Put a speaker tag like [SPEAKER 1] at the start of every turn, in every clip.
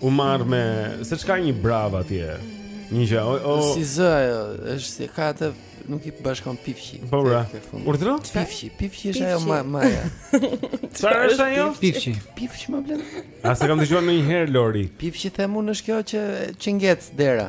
[SPEAKER 1] U marr me se çka një brava atje. Një gjë, o, o
[SPEAKER 2] si zë ajo, është si ka atë nuk i bashkon pifshi.
[SPEAKER 1] Po bra. Urdhro?
[SPEAKER 2] Pifshi, pifshi është ajo më më.
[SPEAKER 1] Çfarë është ajo?
[SPEAKER 3] Pifshi.
[SPEAKER 2] Pifshi më blen.
[SPEAKER 1] A se kam dëgjuar ndonjëherë Lori?
[SPEAKER 2] Pifshi them unë është kjo që që ngec dera.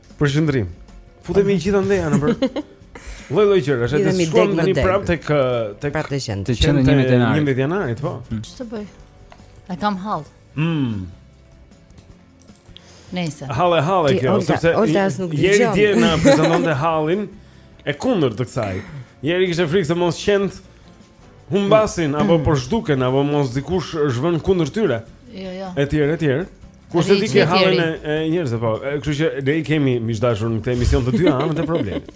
[SPEAKER 4] Përqendrim. Futemi gjithandej për
[SPEAKER 1] Lloj
[SPEAKER 2] lloj
[SPEAKER 1] gjëra, është të shkojmë tani prapë tek tek prapë
[SPEAKER 3] te qentë.
[SPEAKER 5] Te
[SPEAKER 1] qentë në
[SPEAKER 3] 11 janar.
[SPEAKER 1] 11 janar, po. Mm.
[SPEAKER 5] Ç'të bëj? A kam hall?
[SPEAKER 1] Mm.
[SPEAKER 5] Nëse.
[SPEAKER 1] Hall e
[SPEAKER 4] hall
[SPEAKER 1] e
[SPEAKER 4] kjo,
[SPEAKER 1] sepse Jeri dje na prezantonte hallin e kundër të kësaj. Jeri kishte frikë se mos qentë humbasin apo po zhduken apo mos dikush është vënë kundër tyre.
[SPEAKER 5] Jo, jo.
[SPEAKER 1] Etj, etj. Kurse ti ke hallin e njerëzve, po. Kështu që ne i kemi miqdashur në këtë emision të dy anët e problemit.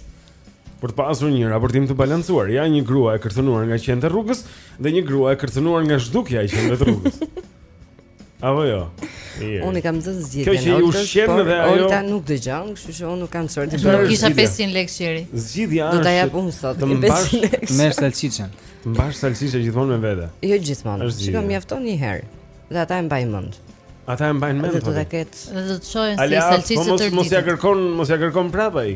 [SPEAKER 2] Për të pasur një raportim të balancuar, ja një grua e kërcënuar nga qentë e rrugës dhe një grua e kërcënuar nga zhdukja e qenve të rrugës. Apo jo.
[SPEAKER 1] Unë i kam dhënë zgjidhjen.
[SPEAKER 2] Kjo që ju
[SPEAKER 1] shqen
[SPEAKER 2] dhe ajo.
[SPEAKER 1] Olta nuk dëgjon, kështu që unë nuk kam çfarë të
[SPEAKER 2] bëj.
[SPEAKER 5] Nuk kisha 500 lekë shiri.
[SPEAKER 2] Zgjidhja është.
[SPEAKER 1] Do ta jap unë sot.
[SPEAKER 2] Të mbash
[SPEAKER 3] me salçiçën.
[SPEAKER 2] Të mbash salçiçën gjithmonë me vete.
[SPEAKER 1] Jo gjithmonë. Shiko mjafton një herë. Dhe ata e mbajnë mend.
[SPEAKER 2] Ata e mbajnë mend.
[SPEAKER 1] Do ta ketë.
[SPEAKER 5] Do të shohin si
[SPEAKER 2] salçiçë tërë
[SPEAKER 5] ditën.
[SPEAKER 2] Mos
[SPEAKER 5] ia
[SPEAKER 2] kërkon, mos ia kërkon prapë ai.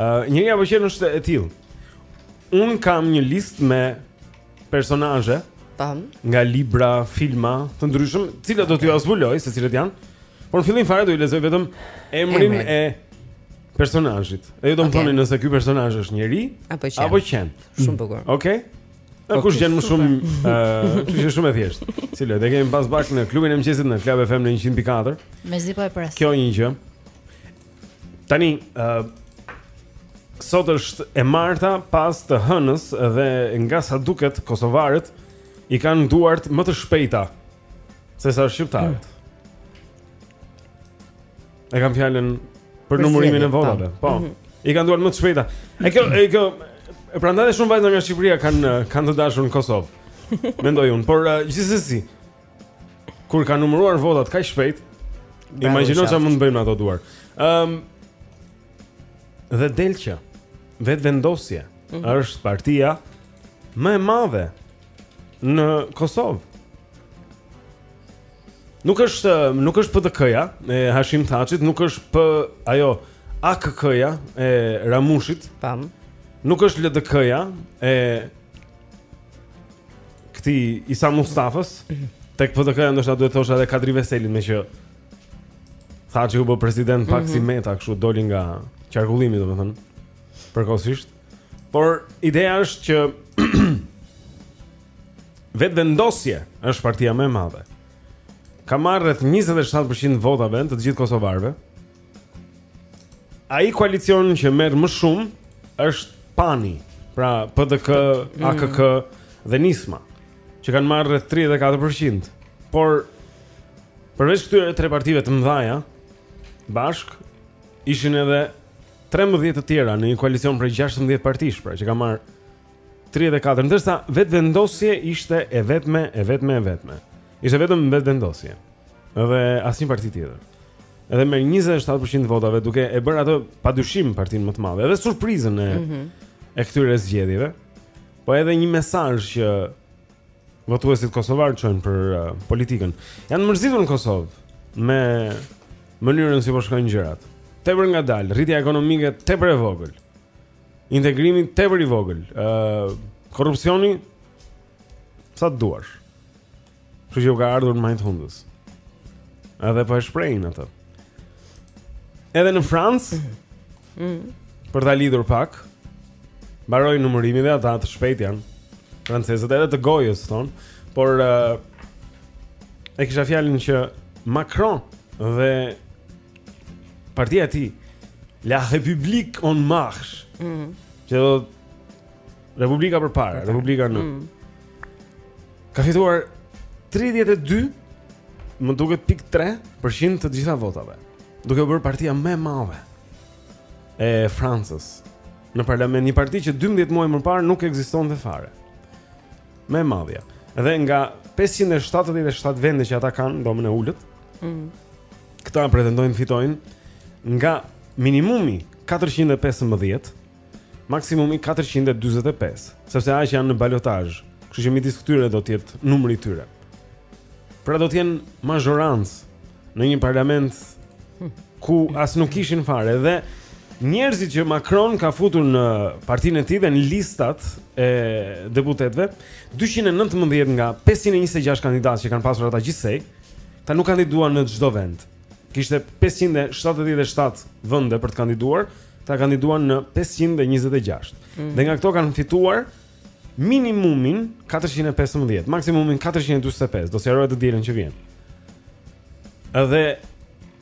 [SPEAKER 2] Uh, njeri apo qen është e tillë. Unë kam një listë me personazhe.
[SPEAKER 1] Tam.
[SPEAKER 2] Nga libra, filma të ndryshëm, të cilat do t'ju zbuloj se cilët janë. Por në fillim fare do i lexoj vetëm emrin e personazhit. E ju do të
[SPEAKER 1] okay.
[SPEAKER 2] thoni nëse ky personazh është njeri
[SPEAKER 1] apo qen.
[SPEAKER 2] Apo qen.
[SPEAKER 1] Shumë bukur.
[SPEAKER 2] Okej. Okay? Po kush gjen më shumë, ë, uh, është shumë e thjeshtë. Cilën e kemi pas bashkë në klubin e mëngjesit në Club FM në 104.
[SPEAKER 5] Mezi po e pres.
[SPEAKER 2] Kjo një gjë. Tani, uh, sot është e marta pas të hënës dhe nga sa duket kosovarët i kanë duart më të shpejta se sa shqiptarët. E kam fjalën për numërimin e votave.
[SPEAKER 1] Po.
[SPEAKER 2] Mm -hmm. I kanë duart më të shpejta. E kjo e kjo e prandaj shumë vajza nga Shqipëria kanë kanë të dashur në Kosovë. Mendoj unë, por uh, gjithsesi Kur kanë numëruar votat kaq shpejt, imagjino çfarë mund të bëjnë ato duar. Ëm um, Dhe del që Vetëvendosja,
[SPEAKER 1] mm -hmm.
[SPEAKER 2] është partia më e madhe në Kosovë. Nuk është nuk është PDK-ja e Hashim Thaçit, nuk është P ajo AKK-ja e Ramushit.
[SPEAKER 1] Tam.
[SPEAKER 2] Nuk është LDK-ja e këtij Isa Mustafës Tek PDK-ja ndoshta duhet thosha edhe Kadri Veselin meqë Thaçi u bë president pak mm -hmm. si mhm. Meta kështu doli nga qarkullimi domethënë përkohësisht Por ideja është që Vetëvendosje është partia më e madhe Ka marrë rreth 27% votave të të gjithë kosovarëve Ai koalicion që merr më shumë është PAN-i, pra PDK, mm. AKK dhe Nisma, që kanë marrë rreth 34%. Por përveç këtyre tre partive të mëdha, bashkë ishin edhe 13 të tjera në një koalicion prej 16 partish, pra që kanë marrë 34, ndërsa Vetëvendosje ishte e vetme, e vetme, e vetme. Ishte vetëm Vetëvendosje. Edhe asnjë parti tjetër. Edhe merr 27% votave duke e bërë atë padyshim partinë më të madhe, edhe surprizën e mm -hmm. e këtyre zgjedhjeve. Po edhe një mesazh që votuesit kosovarë çojnë për uh, politikën. Janë të mërzitur në Kosovë me mënyrën si po shkojnë gjërat. Tepër ngadalë, rritja ekonomike tepër e vogël. Integrimi tepër i vogël. Ëh, uh, korrupsioni Sa të duash. Kështu që u ka ardhur në majë të hundës. Edhe po e shprehin atë. Edhe në Francë, mm. për ta lidhur pak, mbaroi numërimi dhe ata të shpejtë janë francezët edhe të gojës thonë, por uh, e kisha fjalën që Macron dhe partia e tij La République en Marche.
[SPEAKER 1] Mm.
[SPEAKER 2] Që do Republika përpara, për Republika në. Mm. Ka fituar 32 më duket pikë 3% të të gjitha votave. Duke u bërë partia më e madhe e Francës në parlament, një parti që 12 muaj më parë nuk ekzistonte fare. Më e madhja. Dhe nga 577 vende që ata kanë, dhomën e ulët. Mm. Këta pretendojnë fitojnë nga minimumi 415 maksimumi 445, sepse aq janë në balotazh. Kështu që midis këtyre do të jetë numri i tyre. Pra do të jenë mazhorancë në një parlament ku as nuk kishin fare dhe njerëzit që Macron ka futur në partinë e tij dhe në listat e deputetëve, 219 nga 526 kandidatë që kanë pasur ata gjithsej, ata nuk kandiduan në çdo vend. Kishte 577 vende për të kandiduar, Ata kandiduan në 526. Mm. Dhe nga këto kanë fituar minimumin 415, maksimumin 445, do sqarohet të dielën që vjen. Edhe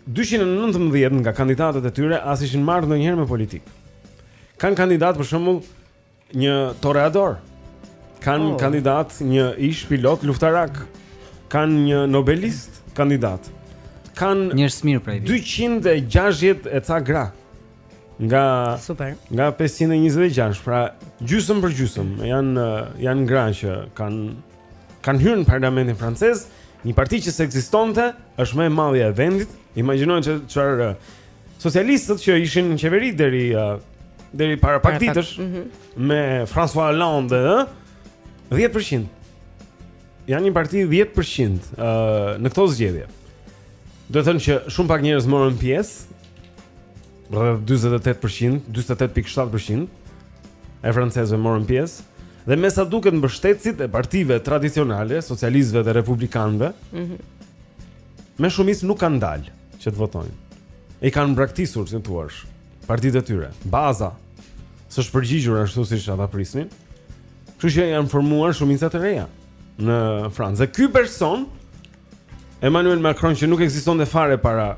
[SPEAKER 2] 219 nga kandidatët e tyre as ishin marrë ndonjëherë me politikë. Kanë kandidat për shembull Një toreador. Kan
[SPEAKER 1] oh.
[SPEAKER 2] kandidat një ish pilot luftarak. Kan një nobelist kandidat. Kan
[SPEAKER 3] njerëz mirë prej.
[SPEAKER 2] 260 e ca gra. Nga
[SPEAKER 1] Super.
[SPEAKER 2] Nga 526, pra gjysëm për gjysëm janë janë gra që kanë kanë hyrë në parlamentin francez, një parti që s'ekzistonte, është më e madhja e vendit. Imagjinoje çfarë Socialistët që ishin në qeveri deri uh, deri para pak ditësh
[SPEAKER 1] mm -hmm.
[SPEAKER 2] me François Hollande, ë, 10%. Janë një parti 10% uh, në këto zgjedhje. Duhet thënë që shumë pak njerëz morën pjesë, rreth 48%, 48.7% e francezëve morën pjesë. Dhe me sa duket mbështetësit e partive tradicionale, socialistëve dhe republikanëve,
[SPEAKER 1] mm -hmm.
[SPEAKER 2] Me shumicë nuk kanë dalë që të votojnë. I kanë braktisur, si të thuash, partitë e tyre. Baza s'është përgjigjur ashtu siç ata prisnin. Kështu që janë formuar shumica të reja në Francë. Dhe ky person Emmanuel Macron që nuk ekzistonte fare para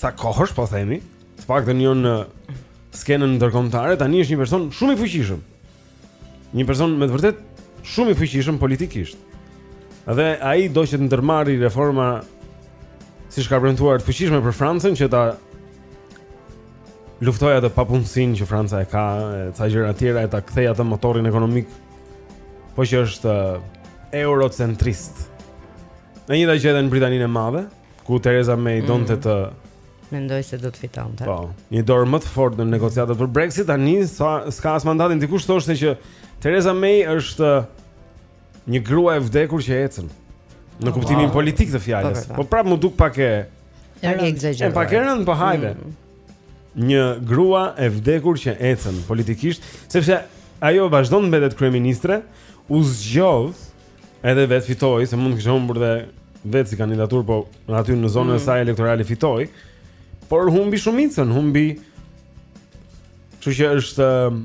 [SPEAKER 2] ca kohësh, po themi, të paktën jo në skenën ndërkombëtare, tani është një person shumë i fuqishëm. Një person me të vërtet shumë i fuqishëm politikisht. Dhe ai do që të ndërmarri reforma siç ka premtuar të fuqishme për Francën që ta luftojë atë papunësinë që Franca e ka, e ca gjëra të tjera e ta kthejë atë motorin ekonomik. Po që është eurocentrist. E njëjta gjë edhe në Britaninë e Madhe, ku Theresa May mm -hmm. donte të
[SPEAKER 1] Mendoi se do të fitonte.
[SPEAKER 2] Po, një dorë më të fortë në negociatat për Brexit tani s'ka as mandatin dikush thoshte që Theresa May është një grua e vdekur që ecën. Në oh, kuptimin
[SPEAKER 1] wow.
[SPEAKER 2] politik të fjalës.
[SPEAKER 1] Po, po
[SPEAKER 2] prapë më duk pak e
[SPEAKER 1] pak e
[SPEAKER 5] ekzagjeruar.
[SPEAKER 2] E pak e rëndë, po hajde. Mm. Një grua e vdekur që ecën politikisht, sepse ajo vazhdon të mbetet kryeministre, u zgjodh Edhe vetë fitoi, se mund të kishte humbur dhe vetë si kandidate, po aty në zonën e mm. saj elektorale fitoi. Por humbi shumicën, humbi Kështu që është um,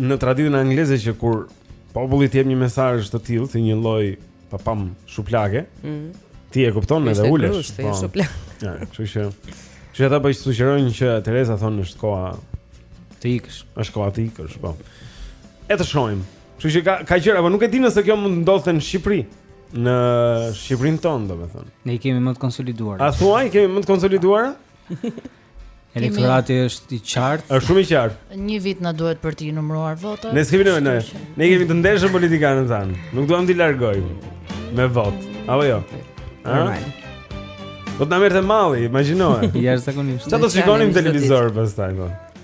[SPEAKER 2] në traditën angleze që kur populli të jep një mesazh të tillë si një lloj pa pam
[SPEAKER 1] shuplake. Mm.
[SPEAKER 2] Ti e kupton edhe ulesh.
[SPEAKER 1] Është po. shuplakë.
[SPEAKER 2] Ja, kështu që që ata bëj po sugjerojnë që Theresa thonë është koha
[SPEAKER 3] të ikësh.
[SPEAKER 2] Është koha të ikësh, po. E të shohim. Kështu që ka ka gjëra, por nuk e di nëse kjo mund të ndodhte në Shqipëri. Në Shqipërinë tonë, domethënë.
[SPEAKER 3] Ne i kemi më të konsoliduar.
[SPEAKER 2] A thua i kemi më të konsoliduar?
[SPEAKER 3] Elektorati është i qartë.
[SPEAKER 2] Është shumë i qartë.
[SPEAKER 5] Një vit na duhet për të numëruar votat.
[SPEAKER 2] Ne s'kemi nevojë. Ne, ne kemi të ndershëm politikanët tanë. Nuk duam t'i largojmë me votë. Apo jo.
[SPEAKER 1] Normal.
[SPEAKER 2] Do të na merrte malli, imagjinoje.
[SPEAKER 3] Jashtëzakonisht.
[SPEAKER 2] Çfarë do shikonim në televizor pastaj po?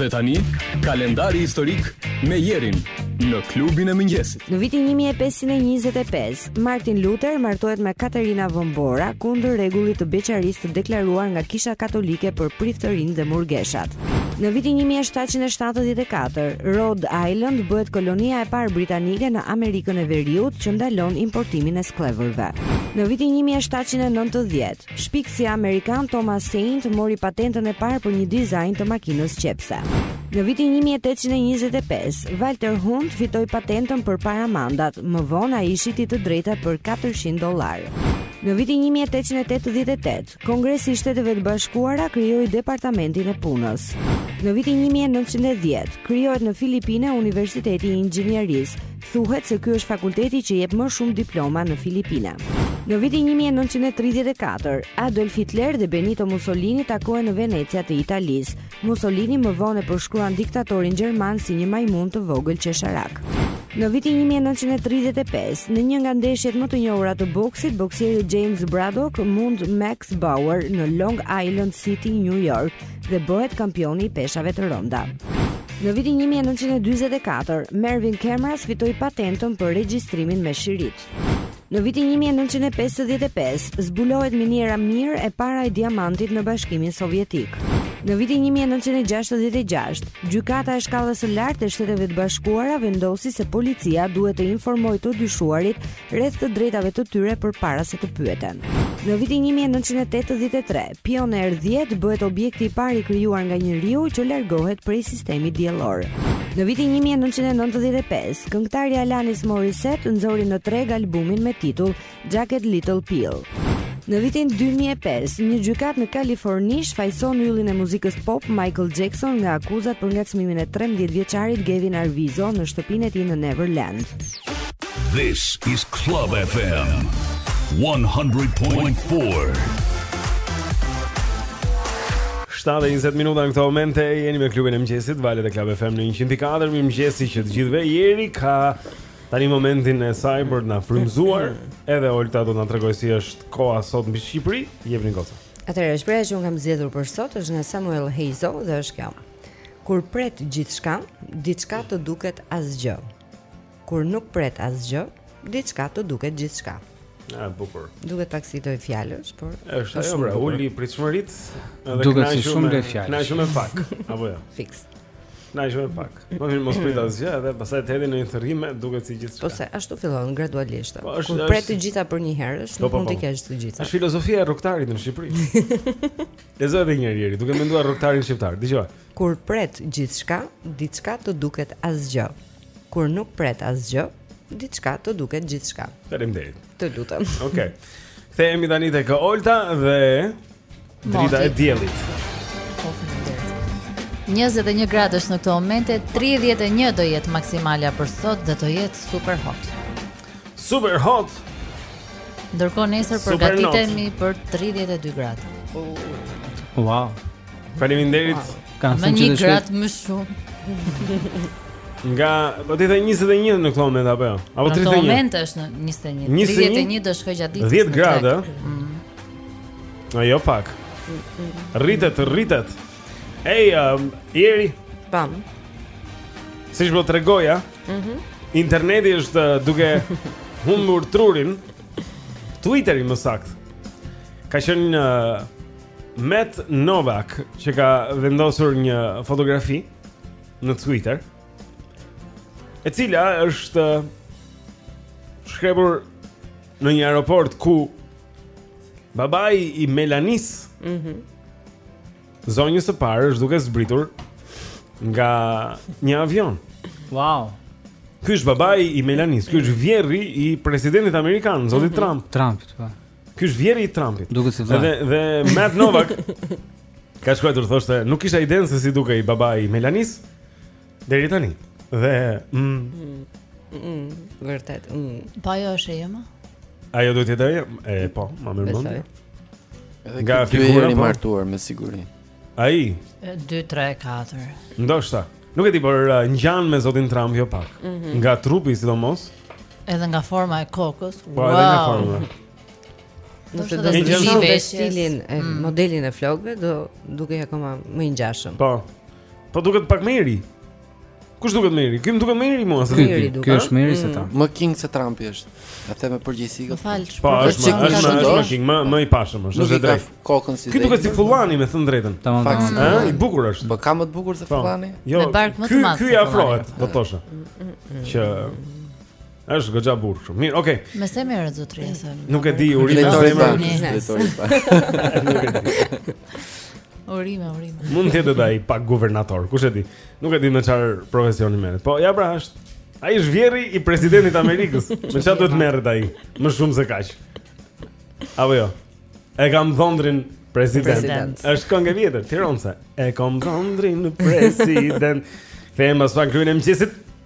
[SPEAKER 6] Dhe tani, kalendari historik me Jerin në klubin e mëngjesit.
[SPEAKER 1] Në vitin 1525, Martin Luther martohet me Katerina von Bora kundër rregullit të beqarisë të deklaruar nga kisha katolike për priftërinjtë dhe murgeshat. Në vitin 1774, Rhode Island bëhet kolonia e parë britanike në Amerikën e Veriut që ndalon importimin e skllevërve. Në vitin 1790, Shpikësi amerikan Thomas Saint mori patentën e parë për një dizajn të makinës qepse. Në vitin 1825, Walter Hunt fitoi patentën për paramanat, më vonë ai shiti të drejtat për 400 dollarë. Në vitin 1888, Kongresi i Shteteve të Bashkuara krijoi Departamentin e Punës. Në vitin 1910, krijohet në Filipine Universiteti i Inxhinierisë, Thuhet se ky është fakulteti që jep më shumë diploma në Filipine. Në vitin 1934, Adolf Hitler dhe Benito Mussolini takohen në Venecia të Italisë. Mussolini më vonë e përshkruan diktatorin gjerman si një majmun të vogël qesharak. Në vitin 1935, në një nga ndeshjet më të njohura të boksit, boksieri James Braddock mund Max Bauer në Long Island City, New York, dhe bëhet kampioni i peshave të rënda. Në vitin 1944, Marvin Camras fitoi patentën për regjistrimin me shirit. Në vitin 1955, zbulohet miniera Mir e para e diamantit në Bashkimin Sovjetik. Në vitin 1966, gjykata e shkallës së lartë e Shteteve të Bashkuara vendosi se policia duhet të informojë të dyshuarit rreth të drejtave të tyre përpara se të pyeten. Në vitin 1983, Pioneer 10 bëhet objekti i parë i krijuar nga njeriu që largohet prej sistemit diellor. Në vitin 1995, këngëtarja Alanis Morissette nxori në treg albumin me titull Jagged Little Pill. Në vitin 2005, një gjykatë në Kaliforni shfajëson yllin e muzikës pop Michael Jackson nga akuzat për ngacmimin e 13 vjeçarit Gavin Arvizo në shtëpinë e tij në Neverland.
[SPEAKER 7] This is Club FM 100.4.
[SPEAKER 2] 7:20 minuta në këto momente, jeni me klubin e mëngjesit, valët e Club FM në 104. Mirëmëngjesi të gjithëve. Jeri ka tani momentin e saj për të na frymëzuar, edhe Olta do të na tregojë si është koha sot në Shqipëri, jepini goca.
[SPEAKER 1] Atëherë, shprehja që unë kam zgjedhur për sot është nga Samuel Hazo dhe është kjo. Kur pret gjithçka, diçka të duket asgjë. Kur nuk pret asgjë, diçka të duket gjithçka.
[SPEAKER 2] Ëh, bukur.
[SPEAKER 1] Duket pak si lloj fjalësh, por
[SPEAKER 2] është ajo pra, uli pritshmërit edhe
[SPEAKER 3] duket si shumë lloj fjalësh.
[SPEAKER 2] Kënaqë shumë pak, apo jo?
[SPEAKER 1] Fiks.
[SPEAKER 2] Na jemi pak. Po mirë mos prit asgjë, edhe pastaj të hedhin në një thërrime, duket si gjithçka.
[SPEAKER 1] Po se ashtu fillon gradualisht.
[SPEAKER 2] Po,
[SPEAKER 1] Kur pret të gjitha për një herë,
[SPEAKER 2] po,
[SPEAKER 1] nuk
[SPEAKER 2] po,
[SPEAKER 1] mund të kesh të gjitha.
[SPEAKER 2] Është filozofia e rrugtarit në Shqipëri. Lezoj edhe një herë, duke menduar rrugtarin shqiptar. Dgjoj.
[SPEAKER 1] Kur pret gjithçka, diçka të duket asgjë. Kur nuk pret asgjë, diçka të duket gjithçka.
[SPEAKER 2] Faleminderit.
[SPEAKER 1] Të lutem.
[SPEAKER 2] Okej. Okay. Kthehemi tani tek Olta dhe drita e diellit.
[SPEAKER 5] 21 gradë është në këto momente, 31 do jetë maksimalja për sot dhe do jetë super hot.
[SPEAKER 2] Super hot.
[SPEAKER 5] Ndërkohë nesër përgatitemi për 32 gradë.
[SPEAKER 3] Wow.
[SPEAKER 2] Faleminderit.
[SPEAKER 5] Kam
[SPEAKER 3] thënë
[SPEAKER 5] një gradë më shumë.
[SPEAKER 2] Ngadalë, po ti the 21 në këtë moment apo jo? Apo
[SPEAKER 5] 31? Në
[SPEAKER 2] këtë
[SPEAKER 5] moment është në 21. 31 do shkojë gjatë ditës.
[SPEAKER 2] 10 gradë.
[SPEAKER 5] Mm.
[SPEAKER 2] Jo pak. Rritet, rritet. Ej, um, Eri.
[SPEAKER 1] Po.
[SPEAKER 2] Siç po tregoja,
[SPEAKER 1] ëh. Mm -hmm.
[SPEAKER 2] Interneti është uh, duke humbur trurin. Twitteri më saktë. Ka qenë uh, Matt Novak që ka vendosur një fotografi në Twitter e cila është shkrepur në një aeroport ku babai i Melanisë
[SPEAKER 1] mm -hmm.
[SPEAKER 2] zonjës së parë është duke zbritur nga një avion
[SPEAKER 3] wow
[SPEAKER 2] Ky është babai i Melanisë, ky është vjerri i presidentit amerikan, zotit
[SPEAKER 1] mm -hmm.
[SPEAKER 2] Trump.
[SPEAKER 3] Trump, po.
[SPEAKER 2] Ky është vjerri i Trumpit.
[SPEAKER 3] Duket si vëlla.
[SPEAKER 2] Dhe dhe Matt Novak ka shkruajtur thoshte, nuk kisha idenë se si dukej babai i Melanisë deri tani. Dhe mm,
[SPEAKER 1] mm, mm, vërtet. Mm.
[SPEAKER 5] Po ajo është e ëma.
[SPEAKER 2] Ajo duhet të jetë ajo? E po, ma
[SPEAKER 1] merr
[SPEAKER 2] mendja.
[SPEAKER 8] Edhe
[SPEAKER 2] nga figura
[SPEAKER 8] po. I martuar me siguri.
[SPEAKER 2] Ai
[SPEAKER 5] 2 3 4.
[SPEAKER 2] Ndoshta. Nuk e di, por uh, ngjan me zotin Trump jo pak.
[SPEAKER 5] Mm -hmm.
[SPEAKER 2] Nga trupi sidomos.
[SPEAKER 5] Edhe nga forma e kokës.
[SPEAKER 2] Po, wow. edhe nga forma.
[SPEAKER 1] Nëse do të
[SPEAKER 5] ndryshonim
[SPEAKER 1] stilin e
[SPEAKER 5] mm.
[SPEAKER 1] modelin e flokëve, do dukej akoma më i ngjashëm.
[SPEAKER 2] Po.
[SPEAKER 9] Po duket pak më i ri. Kush duket më i ri? Ky më duket më i ri mua se
[SPEAKER 3] ky. Ky është më i ri se ta. Mm.
[SPEAKER 8] Më king se Trumpi është. E them me përgjegjësi këtë?
[SPEAKER 5] Fal,
[SPEAKER 9] po, është më është më më king, më më i pashëm është, është drejt.
[SPEAKER 8] Kokën si.
[SPEAKER 9] Ky duket si Fullani me thënë të drejtën.
[SPEAKER 3] Tamam.
[SPEAKER 9] Ë, i bukur është.
[SPEAKER 8] Po ka më të bukur se
[SPEAKER 9] po.
[SPEAKER 8] Fullani?
[SPEAKER 9] Jo. Ky i afrohet, do të thosha. Mm, mm, Që Është goxha burrë kështu. Mirë, okay.
[SPEAKER 5] Me se merret zotëria thënë.
[SPEAKER 9] Nuk e di
[SPEAKER 8] urime në
[SPEAKER 9] zemër.
[SPEAKER 8] Nuk e di.
[SPEAKER 5] Urime, urime.
[SPEAKER 9] Mund të jetë edhe ai pak guvernator, kush e di. Nuk e di me çfarë profesioni merret. Po ja pra është. Ai është vjerri i presidentit të Amerikës. Me çfarë duhet të merret ai? Më shumë se kaq. Apo jo. E kam dhondrin president. Është këngë e vjetër, Tironse. E kam dhondrin president. Kthehemi pas pak
[SPEAKER 2] te Klubi i
[SPEAKER 9] Mëngjesit.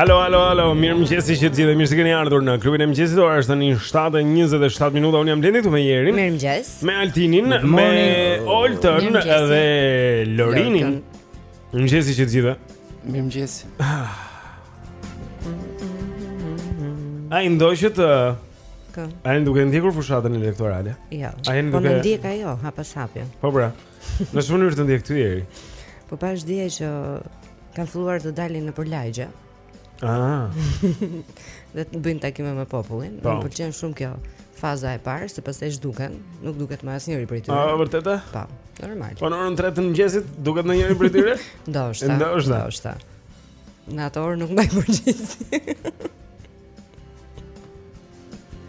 [SPEAKER 9] Alo, alo, alo, mirëmëngjesi të gjithë, mirë se keni ardhur në klubin e mëngjesit, ora është tani 7.27 minuta, unë jam Blendi, me
[SPEAKER 1] Erin Mirëmëngjes
[SPEAKER 9] Me Altinin, me
[SPEAKER 5] Olten
[SPEAKER 9] dhe Lorinin Mirëmëngjesi të gjithë
[SPEAKER 8] Mirëmëngjesi
[SPEAKER 9] A i ndoj që
[SPEAKER 1] të...
[SPEAKER 9] A jeni duke ndjekur fushatën elektorale?
[SPEAKER 1] Jo,
[SPEAKER 9] a jeni
[SPEAKER 1] po
[SPEAKER 9] duke...
[SPEAKER 1] po na ndjek ajo, hap pas hapi
[SPEAKER 9] Po pra, Në shumë mënyrë të ndjek ty Eri.
[SPEAKER 1] Po pra është dje që kanë filluar të dalin nëpër lagje.
[SPEAKER 9] Ah.
[SPEAKER 1] Dhe të bëjnë takime me popullin.
[SPEAKER 9] Po.
[SPEAKER 1] Më pëlqen shumë kjo faza e parë, se pastaj zhduken, nuk duket më asnjëri prej tyre.
[SPEAKER 9] A vërtet ë?
[SPEAKER 1] Po, normal.
[SPEAKER 9] Po në orën 3 të mëngjesit duket ndonjëri prej tyre?
[SPEAKER 1] Ndoshta.
[SPEAKER 9] Ndoshta.
[SPEAKER 1] Ndoshta. Në atë orë nuk mbaj përgjegjësi.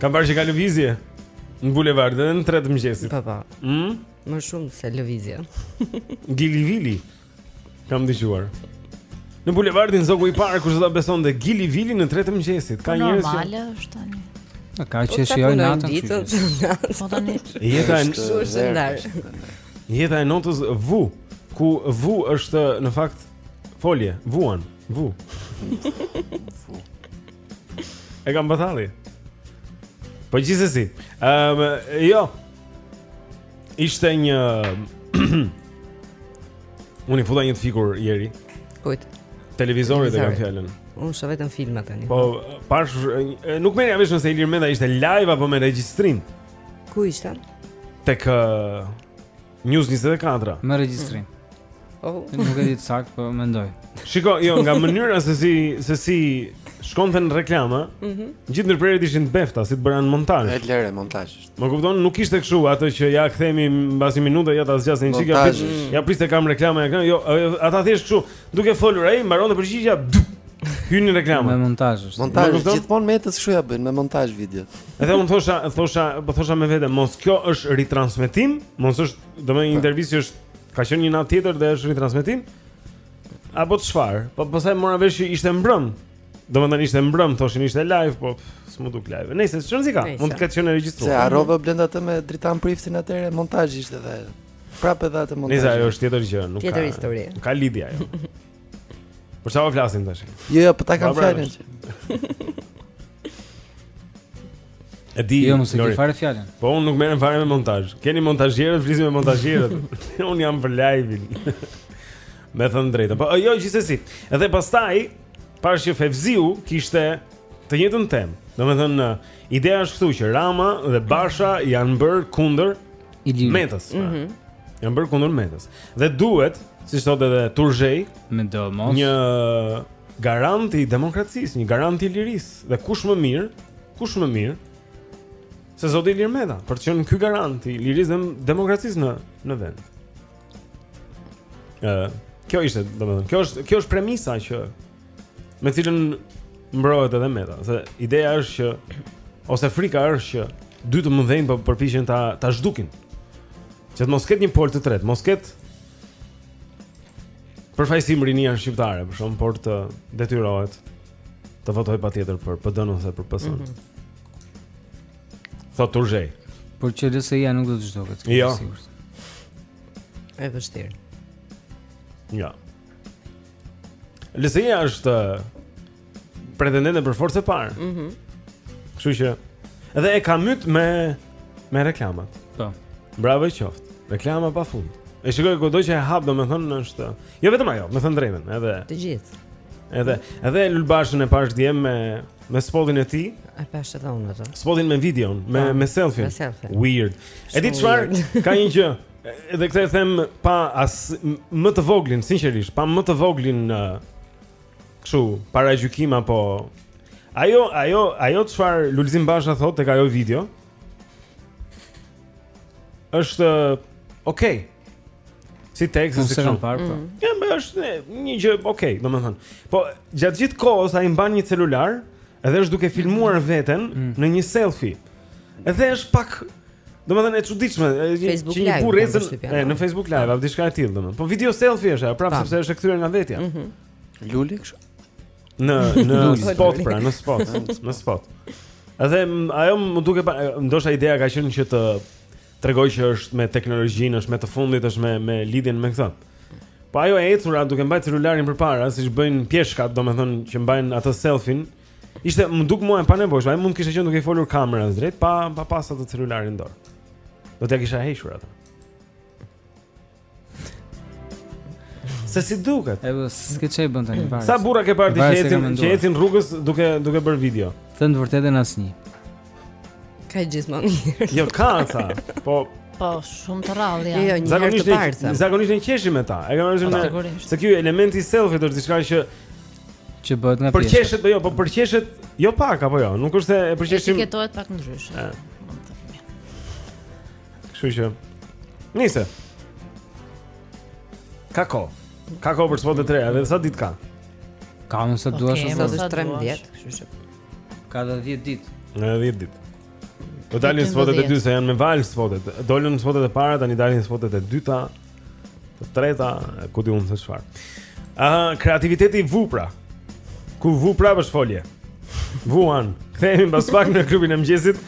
[SPEAKER 9] Kam parë që ka lëvizje në bulevard edhe në 3 të mëngjesit.
[SPEAKER 1] Po po. Ëh?
[SPEAKER 9] Mm?
[SPEAKER 1] Më shumë se lëvizje.
[SPEAKER 9] Gili Vili.
[SPEAKER 2] Kam dëgjuar. Në bulevardin Zogu i Parë kush do ta besonte Gili Vili në tre të mëngjesit. Ka
[SPEAKER 5] po
[SPEAKER 2] njerëz që
[SPEAKER 5] normale është tani.
[SPEAKER 3] Po ka që shijojnë natën
[SPEAKER 1] ditën.
[SPEAKER 5] Po tani.
[SPEAKER 2] Jeta e
[SPEAKER 1] natës.
[SPEAKER 2] Jeta e natës vu, ku vu është në fakt folje, vuan, vu. E ka më të lirë. Po gjithsesi. Ëm, um, jo. Ishte një Unë i futa një të fikur Eri.
[SPEAKER 1] Kujt?
[SPEAKER 2] Televizorin e kam fjalën.
[SPEAKER 1] Unë shoh vetëm filma tani.
[SPEAKER 2] Po, pash nuk merrja vesh nëse Ilir Meta ishte live apo me regjistrim.
[SPEAKER 1] Ku ishte?
[SPEAKER 2] Tek News 24.
[SPEAKER 3] Me regjistrim.
[SPEAKER 1] Oh.
[SPEAKER 3] Nuk e di të saktë, po mendoj.
[SPEAKER 2] Shiko, jo, nga mënyra se si se si shkonte në reklamë, mm -hmm. gjithë ndërprerjet ishin të befta, si të bëra në montazh.
[SPEAKER 8] Edhe lere montazh.
[SPEAKER 2] Më kupton, nuk ishte kështu atë që ja kthemi mbas një minute ja ta zgjasim çik
[SPEAKER 8] ja
[SPEAKER 2] prit. Ja priste kam reklamë ja këngë. Jo, ata thjesht kështu, duke folur ai mbaronte përgjigja. Hyn në
[SPEAKER 3] reklamë.
[SPEAKER 2] Me
[SPEAKER 3] montazh është.
[SPEAKER 8] Montazh gjithmonë Metës kështu ja bëjnë me montazh video.
[SPEAKER 2] Edhe un thosha, thosha, po thosha me vete, mos kjo është ritransmetim, mos është, domethënë po. intervistë është ka qenë një natë tjetër dhe është ritransmetim. Apo çfarë? Po për sa mora vesh që ishte mbrëm. Domethënë ishte mbrëm, thoshin ishte live, po s'm'u duk live. Nejse s'di si ka, mund të ketë qenë regjistruar.
[SPEAKER 8] Se harrova Blendi atë me Dritan Priftin atëherë, montazh ishte dhe prapë edhe atë montazh.
[SPEAKER 2] Nejse ajo është tjetër gjë, nuk ka.
[SPEAKER 1] Tjetër
[SPEAKER 2] histori. Ka lidhje ajo. Për çfarë flasim tash?
[SPEAKER 8] Jo, jo, po ta kam fjalën.
[SPEAKER 2] E di,
[SPEAKER 3] jo, mos e ke fare fjalën.
[SPEAKER 2] Po unë nuk merrem fare me montazh. Keni montazhierët, flisim me montazhierët. unë jam për lajvin. me thënë drejtën. Po jo, gjithsesi. Edhe pastaj, pashë që Fevziu kishte të njëjtën temë. Domethënë, ideja është këtu që Rama dhe Basha janë bërë kundër
[SPEAKER 3] Ilir
[SPEAKER 2] Metës. Pra. Mhm. Mm Janë bërë kundër Metës. Dhe duhet, siç thotë edhe Turzhej,
[SPEAKER 3] medoemos
[SPEAKER 2] një garant i demokracisë, një garant i lirisë. Dhe kush më mirë, kush më mirë se zoti Ilir Meta, për të qenë ky garant i lirisë dhe demokracisë në në vend. Ëh, kjo ishte, domethënë, kjo është kjo është premisa që me cilën mbrohet edhe Meta, se ideja është që ose frika është që dy të mëdhenjtë po përpiqen ta ta zhdukin. Që të mos ketë një pol të tretë, mos ketë përfaqësim rinia shqiptare, për shkak por të detyrohet të votojë patjetër për PD-në ose për PS-në.
[SPEAKER 1] Mm
[SPEAKER 2] -hmm. Thotë Turzhej.
[SPEAKER 3] Por që LSI-ja nuk do të zhduket, kjo
[SPEAKER 2] jo.
[SPEAKER 3] është sigurt.
[SPEAKER 1] Është vështirë.
[SPEAKER 2] Ja. LSI-ja është pretendente për forcë e parë.
[SPEAKER 1] Mhm.
[SPEAKER 2] Mm Kështu që edhe e ka myt me me reklamat.
[SPEAKER 3] Po.
[SPEAKER 2] Bravo i qoftë. Reklama pa fund. E shikoj kudo që e hap, domethënë është jo vetëm ajo, me thënë drejtën, edhe
[SPEAKER 1] të gjithë.
[SPEAKER 2] Edhe edhe Lul Bashën e pashë dje me me spotin e tij.
[SPEAKER 1] E pashë edhe unë atë.
[SPEAKER 2] Spotin me videon, me pa,
[SPEAKER 1] po,
[SPEAKER 2] me selfie.
[SPEAKER 1] Me selfie.
[SPEAKER 2] Weird. Shumë e di çfarë? Ka një gjë. Edhe këtë e them pa as më të voglin, sinqerisht, pa më të voglin kështu paragjykim apo ajo ajo ajo çfarë Lulzim Basha thotë tek ajo video është okay. Si tekst si kështu.
[SPEAKER 3] Po. Mm.
[SPEAKER 2] Ja, më është një gjë okay, domethënë. Po gjatë gjithë kohës ai mban një celular Edhe është duke filmuar veten mm. në një selfie. Edhe është pak Domethënë e çuditshme, që një
[SPEAKER 1] burrë
[SPEAKER 2] ecën në Facebook Live, apo diçka e tillë domethënë. Po video selfie është ajo, prapë sepse është e kthyer nga vetja. Mhm.
[SPEAKER 8] Luli kështu.
[SPEAKER 2] Në në spot pra, në spot, në spot. Edhe ajo më duket ndoshta ideja ka qenë që të tregojë që është me teknologjinë, është me të fundit, është me me lidhjen me këtë. Po ajo e ecura duke mbajt celularin përpara, siç bëjnë pjeshkat, domethënë që mbajnë atë selfin, ishte më duk mua e panevojshme. Ai mund të kishte qenë duke i folur kamerës drejt pa pa pas atë celularin dorë. Do t'ia kisha hequr atë. Se si duket.
[SPEAKER 3] E po s'ke ça i bën tani varet.
[SPEAKER 2] Sa burra ke parë ti që ecin, që ecin rrugës duke duke bërë video.
[SPEAKER 3] Thënë të vërtetën asnjë.
[SPEAKER 1] Ka gjithmonë mirë.
[SPEAKER 2] Jo ka ca. Po
[SPEAKER 5] Po, shumë të rrallë
[SPEAKER 1] janë. Jo, një herë të parë.
[SPEAKER 2] Zakonisht ne qeshim me të. E kam thënë
[SPEAKER 5] po,
[SPEAKER 2] me se ky elementi i selfies është diçka që
[SPEAKER 3] që bëhet nga pjesa.
[SPEAKER 2] Përqeshet, po jo, po përqeshet jo pak apo jo, nuk është se e përqeshim.
[SPEAKER 5] Etiketohet pak ndryshe.
[SPEAKER 2] Kështu që Nice Ka kohë Ka kohë për spote të reja Dhe sa dit ka
[SPEAKER 3] Ka në sa duash
[SPEAKER 1] okay,
[SPEAKER 5] Sa
[SPEAKER 1] duash 13 Kështu që
[SPEAKER 3] Ka dhe 10 dit
[SPEAKER 2] Në 10 dit Do dalin spotet e dyta se janë me valë spotet Dolën spotet e para Tani dalin spotet e dyta Të treta, ku di unë se çfarë. Ëh, uh, kreativiteti vu pra. Ku vu pra është folje. Vuan. Kthehemi pas pak në klubin e mëngjesit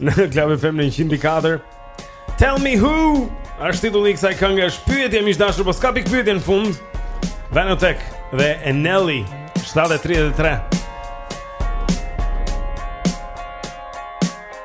[SPEAKER 2] në Club FM në 104. Tell me who. Është titulli i kësaj kënge, është pyetje miq të dashur, po s'ka pikëpyetje në fund. Vanotek dhe Eneli 733.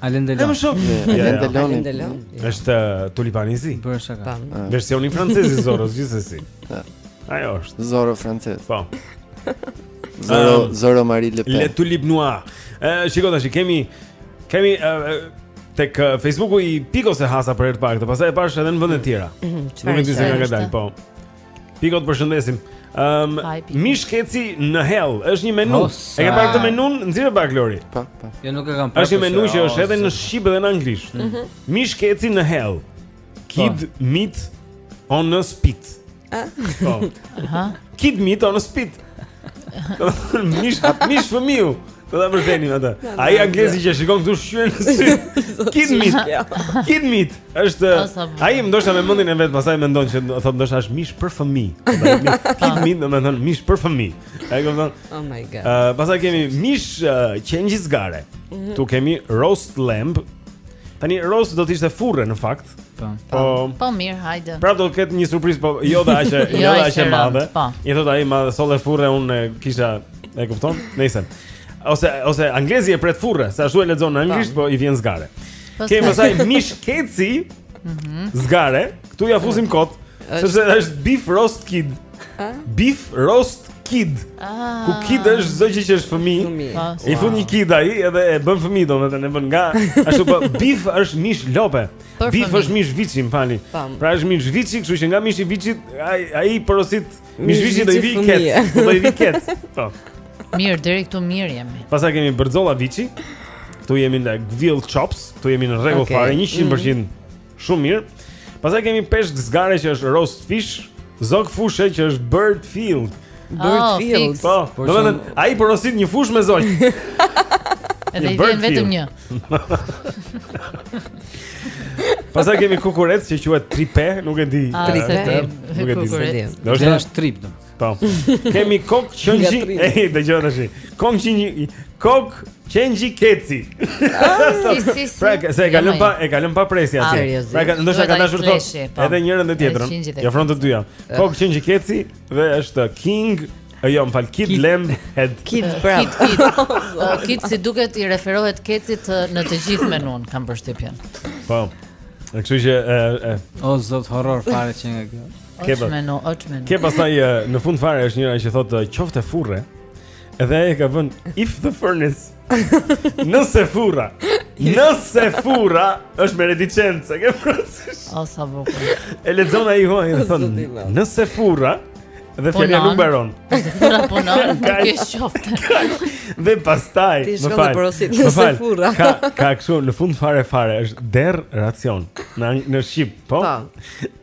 [SPEAKER 3] Alen Delon.
[SPEAKER 8] Alen
[SPEAKER 2] Delon. Alen
[SPEAKER 8] Delon.
[SPEAKER 10] Alen Delon.
[SPEAKER 2] Është uh, tulipani i zi.
[SPEAKER 3] Po shaka.
[SPEAKER 8] Ah.
[SPEAKER 2] Versioni francez i Zorros gjithsesi.
[SPEAKER 8] Ah.
[SPEAKER 2] Ajo është.
[SPEAKER 8] Zorro francez.
[SPEAKER 2] Po.
[SPEAKER 8] Zorro
[SPEAKER 2] um,
[SPEAKER 8] Zorro Marie Le Pen.
[SPEAKER 2] La tulipe noire. Eh, shikoj tash kemi kemi uh, tek uh, Facebooku i Pikos e hasa për herë të parë këtë. Pastaj e pash edhe në vende të tjera. Mhm, Nuk e di se nga ka dalë, po. Piko të përshëndesim. Ëm
[SPEAKER 5] um,
[SPEAKER 2] mish keci në hell, është një menu.
[SPEAKER 3] Oh,
[SPEAKER 2] e ke parë këtë menu? Nxirre pak Lori.
[SPEAKER 8] Po, po.
[SPEAKER 3] Jo nuk e kam parë.
[SPEAKER 2] Është një menu që është edhe në shqip dhe në anglisht. Mm -hmm. Mish keci në hell. Kid pa. Po. meat on a spit. Ëh? Po.
[SPEAKER 5] Aha.
[SPEAKER 2] Kid meat on a spit. Mish, mish fëmije. Do ta përkthenim atë. Ai anglezi që shikon këtu shqyen sytë. Kid meat. Kid meat. Është ai ndoshta me mendin e vet, pastaj mendon që thotë ndoshta është mish për fëmijë. Kid meat do të thonë mish për fëmijë. Ai do thotë.
[SPEAKER 10] Oh my god.
[SPEAKER 2] Ë, pastaj kemi mish qengji zgare. Mhm. Këtu kemi roast lamb. Tani roast do të ishte furre në fakt.
[SPEAKER 3] Po.
[SPEAKER 2] Po,
[SPEAKER 5] po mirë, hajde.
[SPEAKER 2] Pra do të ketë një surprizë, po jo dhe aq,
[SPEAKER 5] jo,
[SPEAKER 2] jo dhe
[SPEAKER 5] aq
[SPEAKER 2] e madhe.
[SPEAKER 5] Po.
[SPEAKER 2] I thotë ai ma solle furre unë kisha e kupton? Nëse ose ose anglezi e pret furre, se ashtu e lexon në anglisht, po i vjen zgare.
[SPEAKER 5] Po,
[SPEAKER 2] Kemi pastaj mish keci. Mhm. Zgare, këtu ia fusim kot, sepse është beef roast kid. Beef roast kid.
[SPEAKER 5] Ah.
[SPEAKER 2] Ku kid është çdo gjë që është fëmijë.
[SPEAKER 5] Po,
[SPEAKER 2] I fut një kid ai edhe e bën fëmijë domethënë e bën nga ashtu po beef është mish lope. Beef është mish viçi, më
[SPEAKER 10] falni.
[SPEAKER 2] Pra është mish viçi, kështu që nga mishi i viçit ai ai porosit mish viçi do i vi
[SPEAKER 10] kec.
[SPEAKER 2] Do i vi kec. Po.
[SPEAKER 5] Mirë, deri këtu mirë jemi.
[SPEAKER 2] Pastaj kemi bërzolla viçi. Këtu jemi në grill chops, këtu jemi në rregull fare 100%. Shumë mirë. Pastaj kemi peshk zgare që është roast fish, zog fushe që është bird field.
[SPEAKER 10] Bird
[SPEAKER 5] oh,
[SPEAKER 10] field.
[SPEAKER 5] Po,
[SPEAKER 2] po
[SPEAKER 3] do
[SPEAKER 2] të thënë ai porosit një fushë me zogj.
[SPEAKER 5] Edhe i vjen vetëm një.
[SPEAKER 2] Pastaj kemi kukurec që quhet tripe, nuk e di.
[SPEAKER 5] Ah, tripe.
[SPEAKER 2] Nuk e di. Do të
[SPEAKER 3] thënë trip.
[SPEAKER 2] Po. Kemi kokë
[SPEAKER 10] qengji.
[SPEAKER 2] Ej, dëgjoj tash. Kokë qengji, kokë qengji keci.
[SPEAKER 5] Ah,
[SPEAKER 2] pra, se e kalon pa, e kalon pa
[SPEAKER 5] presje
[SPEAKER 2] atje.
[SPEAKER 10] Ah,
[SPEAKER 2] pra, ndoshta ka dashur të
[SPEAKER 5] thotë po.
[SPEAKER 2] edhe njërin dhe tjetrën. I ofron të dyja. Kokë qengji keci dhe është King Jo, më fal, Kid Lamb Head
[SPEAKER 10] Kid,
[SPEAKER 5] pra
[SPEAKER 10] Kid,
[SPEAKER 5] Kid uh, Kid si duket i referohet kecit uh, në të gjithë menun, kam përshtypjen
[SPEAKER 2] Po, në kështu që e, e.
[SPEAKER 3] O, zot, horror fare që nga kjo
[SPEAKER 2] Ke
[SPEAKER 5] pas.
[SPEAKER 2] Ke pastaj në fund fare është njëra që thotë qofte furre. Edhe ai e ka vënë if the furnace. Nëse furra. Nëse furra është me retiçenca, ke francësh.
[SPEAKER 5] O sa bukur.
[SPEAKER 2] E lexon ai
[SPEAKER 10] ho, i thon,
[SPEAKER 2] nëse furra dhe
[SPEAKER 5] fjalë
[SPEAKER 2] nuk mbaron.
[SPEAKER 5] Furra punon,
[SPEAKER 2] po
[SPEAKER 5] ke qofte.
[SPEAKER 2] Dhe pastaj, më fal. Më fal.
[SPEAKER 10] Furra.
[SPEAKER 2] Ka ka kështu në fund fare fare është derr racion në në shqip, po?
[SPEAKER 10] Po.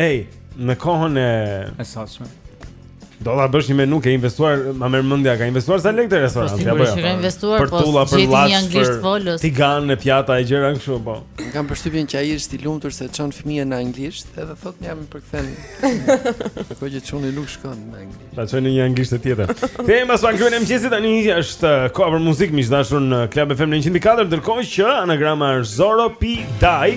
[SPEAKER 2] Ej, në kohën e
[SPEAKER 3] e sotshme.
[SPEAKER 2] Do ta bësh një menu, ke investuar, ma merr mendja, ka investuar sa lekë restorant,
[SPEAKER 5] po,
[SPEAKER 2] apo
[SPEAKER 5] jo? Po, ka investuar
[SPEAKER 2] për
[SPEAKER 5] po,
[SPEAKER 2] tulla, për
[SPEAKER 5] laç, një anglisht folës.
[SPEAKER 2] Tiganë pjata e gjëra kështu, po.
[SPEAKER 8] Unë kam përshtypjen që ai është i lumtur se çon fëmijën në anglisht, edhe thot më, ja m'i përkthen. Po që çuni nuk shkon në anglisht.
[SPEAKER 2] Ta çon në një anglisht tjetër. Te më sa gjunë më qesit tani është uh, koha për muzikë miq të dashur në Club FM 104, ndërkohë që anagrama është Zoro Pi Dai.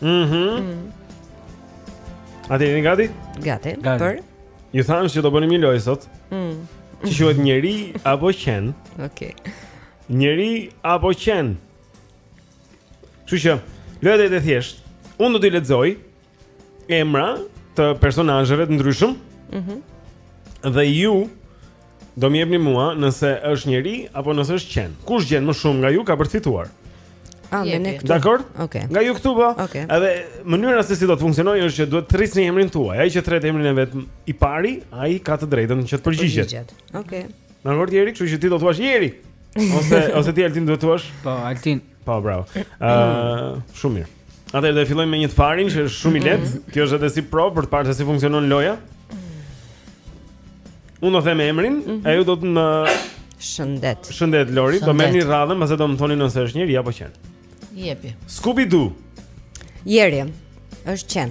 [SPEAKER 2] Mhm. Mm Atëherë gati?
[SPEAKER 1] Gati. Për
[SPEAKER 2] Ju thamë që do bënim një lojë sot.
[SPEAKER 1] Mhm.
[SPEAKER 2] Që quhet njeri apo qen?
[SPEAKER 1] Okej. Okay.
[SPEAKER 2] Njeri apo qen? Kështu që, lojë e thjeshtë. Unë do t'i lexoj emra të personazheve të ndryshëm.
[SPEAKER 1] Mhm.
[SPEAKER 2] Mm dhe ju do më jepni mua nëse është njeri apo nëse është qen. Kush gjen më shumë nga ju ka përfituar.
[SPEAKER 1] Ah, më ne këtu.
[SPEAKER 2] Dakord?
[SPEAKER 1] Okej. Okay.
[SPEAKER 2] Nga ju këtu po.
[SPEAKER 1] Okay.
[SPEAKER 2] Edhe mënyra se si do të funksionojë është që duhet të thërrisni emrin tuaj. Ai që thret emrin e vet i pari, ai ka të drejtën që të përgjigjet.
[SPEAKER 1] Okej.
[SPEAKER 2] Okay. Dakord, Jeri, kështu që ti do të thuash Jeri. Ose ose ti Altin do të thuash?
[SPEAKER 3] Po, Altin.
[SPEAKER 2] Po, bravo. Ëh, uh, shumë mirë.
[SPEAKER 11] Atëherë do të fillojmë me një të parin që është shumë i lehtë. Mm. Kjo është edhe si provë për të parë se si funksionon loja. Unë do them emrin, mm -hmm. e ju do të më
[SPEAKER 2] Shëndet.
[SPEAKER 11] Shëndet Lori,
[SPEAKER 5] Shëndet.
[SPEAKER 11] do merrni radhën, pastaj do më thoni nëse është njeri apo qen.
[SPEAKER 5] Jepi.
[SPEAKER 11] Scooby Doo.
[SPEAKER 2] Jeri. Është qen.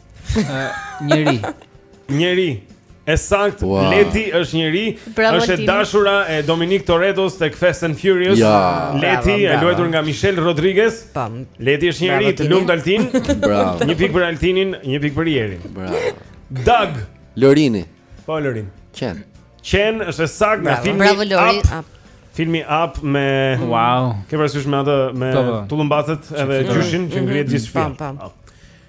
[SPEAKER 3] Njeri.
[SPEAKER 11] Njeri. E saktë,
[SPEAKER 8] wow.
[SPEAKER 11] Leti është njeri,
[SPEAKER 5] bravo,
[SPEAKER 11] është e dashura e Dominik Toretos të Fast and Furious.
[SPEAKER 8] Ja.
[SPEAKER 11] Leti,
[SPEAKER 2] bravo, bravo.
[SPEAKER 11] e luajtur nga Michelle Rodriguez.
[SPEAKER 2] Pam.
[SPEAKER 11] Leti është njeri, të lumtë Altin.
[SPEAKER 8] bravo.
[SPEAKER 11] Një pikë për Altinin, një pikë për Jerin.
[SPEAKER 8] Bravo.
[SPEAKER 11] Dag.
[SPEAKER 8] Lorini.
[SPEAKER 11] Po, Lorin.
[SPEAKER 8] Qen.
[SPEAKER 11] Qen është e saktë nga filmi
[SPEAKER 5] Bravo, Lorin.
[SPEAKER 11] Up.
[SPEAKER 2] Up.
[SPEAKER 11] Filmi Up me...
[SPEAKER 3] Wow.
[SPEAKER 11] Ke parasysh me atë, me
[SPEAKER 3] po, po.
[SPEAKER 11] tullumbacet edhe gjyshin që ngrihet gjithë shpia.
[SPEAKER 2] Pam, pam.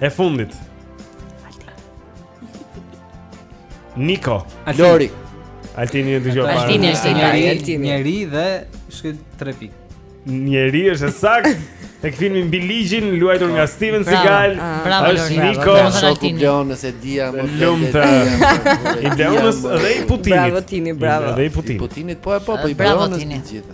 [SPEAKER 2] E
[SPEAKER 11] fundit. Niko.
[SPEAKER 8] Lori.
[SPEAKER 11] Altini e dëgjova para.
[SPEAKER 5] Altini është
[SPEAKER 3] njeri,
[SPEAKER 2] Altini.
[SPEAKER 3] njeri dhe shkon 3 pikë.
[SPEAKER 11] Njeri është e saktë. Tek filmi Mbi ligjin luajtur nga Steven Seagal.
[SPEAKER 5] Bravo,
[SPEAKER 11] është Niko.
[SPEAKER 8] Shoku
[SPEAKER 5] i
[SPEAKER 8] Bleonës Seagal, të
[SPEAKER 11] lumtë. I Bleonës dhe i Putinit.
[SPEAKER 2] Bravo Tini, bravo.
[SPEAKER 11] Dhe i Putinit.
[SPEAKER 8] Putinit po e po, po i Bleonës të
[SPEAKER 11] gjithë.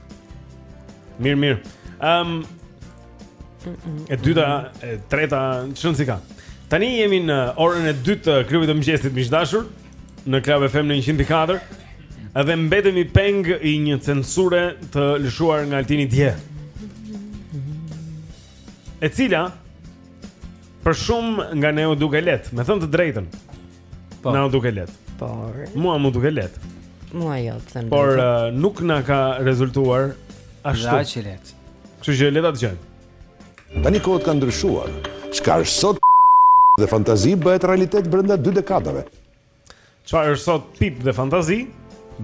[SPEAKER 11] Mirë,
[SPEAKER 2] mirë. Ehm um, E
[SPEAKER 8] dyta,
[SPEAKER 2] e treta, çon si ka. Tani jemi në orën e dytë të klubit të mëngjesit miq të dashur në Club FM në 104. Dhe mbetemi peng i një censure të lëshuar nga Altini dje. E cila për shumë nga ne u duk e lehtë, me thënë të drejtën.
[SPEAKER 3] Po.
[SPEAKER 2] Na u duk e
[SPEAKER 1] lehtë. Po.
[SPEAKER 2] Mua m'u duk e lehtë.
[SPEAKER 1] Mua jo, pse më.
[SPEAKER 2] Por uh, nuk na ka rezultuar ashtu.
[SPEAKER 3] Ja, qe e lehtë.
[SPEAKER 2] Kështu që le ta gjejnë.
[SPEAKER 12] Tani kohët kanë ndryshuar. Çka është sot dhe fantazi bëhet realitet brenda dy dekadave.
[SPEAKER 2] Çfarë është sot pip dhe fantazi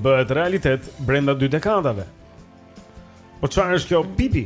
[SPEAKER 2] bëhet realitet brenda dy dekadave. Po çfarë është kjo pipi?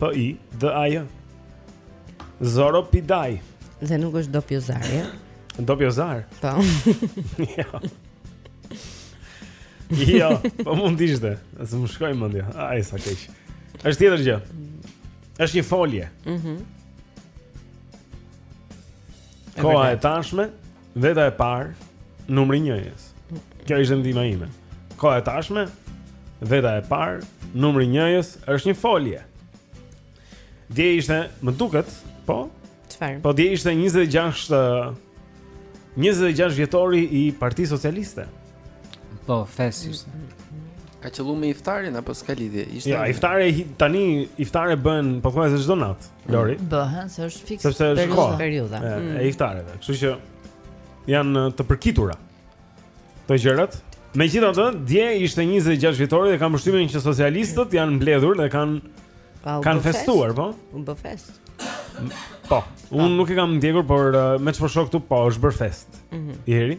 [SPEAKER 2] P I D A J. Zoro Pidaj.
[SPEAKER 1] Dhe nuk është dopio
[SPEAKER 2] zar, ja? Dopio zar.
[SPEAKER 1] Po.
[SPEAKER 2] Jo. Jo, po mund të ishte. S'më shkoi mendja. Ai sa keq. Është tjetër gjë. Është një folje.
[SPEAKER 1] Mhm.
[SPEAKER 2] Mm Koha e tashme Veta e parë, numri njëjës. Kjo ishte ndihma ime. Koha e tashme, veta e parë, numri njëjës është një folje. Dje ishte, më duket, po?
[SPEAKER 1] Çfarë?
[SPEAKER 2] Po dje ishte 26 26 vjetori i Partisë Socialiste.
[SPEAKER 3] Po, festë ishte.
[SPEAKER 8] Ka qëllu me iftarin apo s'ka lidhje? Ishte.
[SPEAKER 2] Ja, iftare tani iftare bëhen pothuajse çdo natë, Lori.
[SPEAKER 5] Mm, bëhen se është fiks
[SPEAKER 2] Sepse është
[SPEAKER 5] periudha.
[SPEAKER 1] periudha.
[SPEAKER 2] E,
[SPEAKER 1] mm.
[SPEAKER 2] e iftareve. Kështu që janë të përkitura. Këto gjërat. Megjithatë, dje ishte 26 vjetori dhe kam përshtypjen që socialistët janë mbledhur dhe kanë
[SPEAKER 1] pa,
[SPEAKER 2] kanë festuar, po?
[SPEAKER 1] U bë festë.
[SPEAKER 2] Po. Unë nuk e kam ndjekur, por me ç'po shoh këtu, po është bërë festë.
[SPEAKER 1] Mhm.
[SPEAKER 2] Mm Jeri.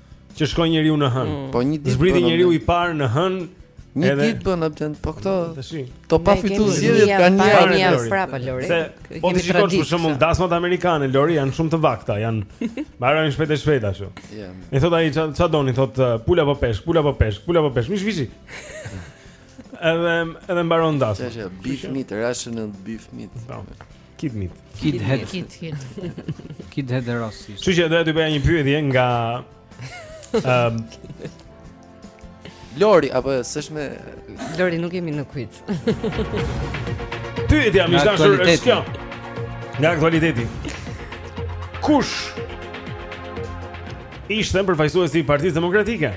[SPEAKER 2] Që shkoi njeriu në hën. Mm.
[SPEAKER 8] Po një ditë
[SPEAKER 2] zbriti njeriu i parë në hën.
[SPEAKER 8] Një
[SPEAKER 2] edhe...
[SPEAKER 8] ditë bën atë, po këto to pa fitu zgjedhjet kanë një
[SPEAKER 2] anë
[SPEAKER 1] prapa
[SPEAKER 2] Lori. Se po ti shikosh për shembull dasmat amerikane Lori janë shumë të vakta, janë mbarojnë shpejt e shpejt ashtu.
[SPEAKER 8] Ja.
[SPEAKER 2] I thot ai ça doni, thot uh, pula apo peshk, pula apo peshk, pula apo peshk, mish viçi. Edhe edhe mbaron dasmat.
[SPEAKER 8] Çe, beef meat, Russian beef meat.
[SPEAKER 2] Po. Kid meat.
[SPEAKER 3] Kid head. Kid head. Kid head Rosi.
[SPEAKER 2] Kështu që doja të bëja një pyetje nga ëm
[SPEAKER 8] Lori apo s'është me
[SPEAKER 1] Lori nuk jemi në quiz.
[SPEAKER 2] Pyetja miq
[SPEAKER 3] të
[SPEAKER 2] dashur është kjo. Nga aktualiteti. Kush ishte përfaqësuesi i Partisë Demokratike?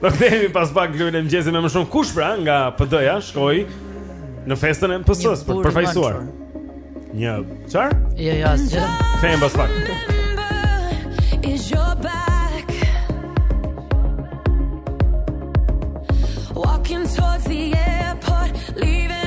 [SPEAKER 2] Do të kthehemi pas pak klubi i mëngjesit me më shumë kush pra nga PD-ja shkoi në festën e PS-së për të përfaqësuar. Një çfarë?
[SPEAKER 5] Jo, jo, asgjë.
[SPEAKER 2] Kthehem pas pak.
[SPEAKER 13] Walking towards the airport, leaving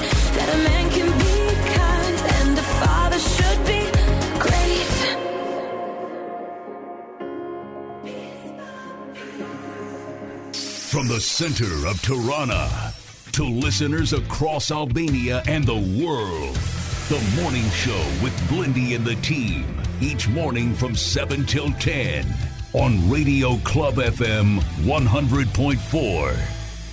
[SPEAKER 7] center Tirana to listeners across Albania and the world. The morning show with Blindy and the team each morning from 7 till 10 on Radio Club FM 100.4.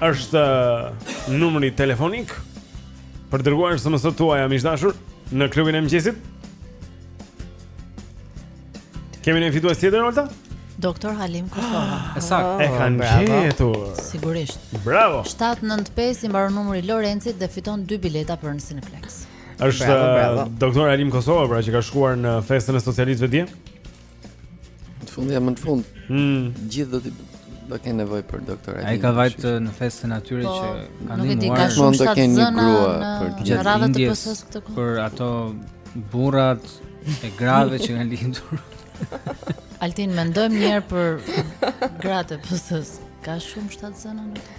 [SPEAKER 2] është
[SPEAKER 5] numri
[SPEAKER 2] telefonik për të dërguar SMS-të tuaja miq të dashur në klubin e mëngjesit Kemi një fitues tjetër, Olta?
[SPEAKER 5] Doktor Halim Kosova ah,
[SPEAKER 3] E saktë
[SPEAKER 2] E kanë gjetu
[SPEAKER 5] Sigurisht
[SPEAKER 2] Bravo
[SPEAKER 5] 795 i mbaron numri Lorencit dhe fiton 2 bileta për në Cineplexx
[SPEAKER 2] është Doktor Halim Kosova pra që ka shkuar në festën e socialistëve dje
[SPEAKER 8] Në fund të fundit. Hmm.
[SPEAKER 2] Të
[SPEAKER 8] gjithë do të do të kenë nevojë për doktor Halim.
[SPEAKER 3] Ai ka vajt në festën e atyre
[SPEAKER 5] po,
[SPEAKER 3] që ka ndihmuar.
[SPEAKER 5] Nuk e di, gjithmonë
[SPEAKER 8] do të kenë një grua për
[SPEAKER 5] të
[SPEAKER 3] lindur
[SPEAKER 5] radhët
[SPEAKER 3] e
[SPEAKER 5] PS-së këtë kohë.
[SPEAKER 3] Për ato burrat e grave që kanë lindur.
[SPEAKER 5] Altin mendojmë një herë për gratë e PS-së. Ka shumë shtatzëna në këtë.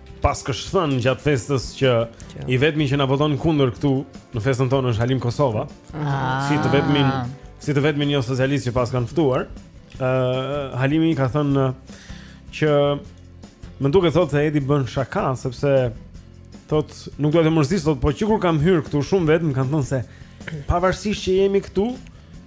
[SPEAKER 2] Paskësh thënë gjatë festës që i vetmi që na voton kundër këtu në festën tonë është Halim Kosova
[SPEAKER 5] ah.
[SPEAKER 2] Si të vetmin, si të vetmin jo socialist që paskan ftuar uh, Halimi ka thënë që Më duket thotë se Edi bën shaka Sepse thot, nuk dua ta mërzis thot, Po që kur kam hyrë këtu shumë vetë Më kanë thënë se Pavarësisht që jemi këtu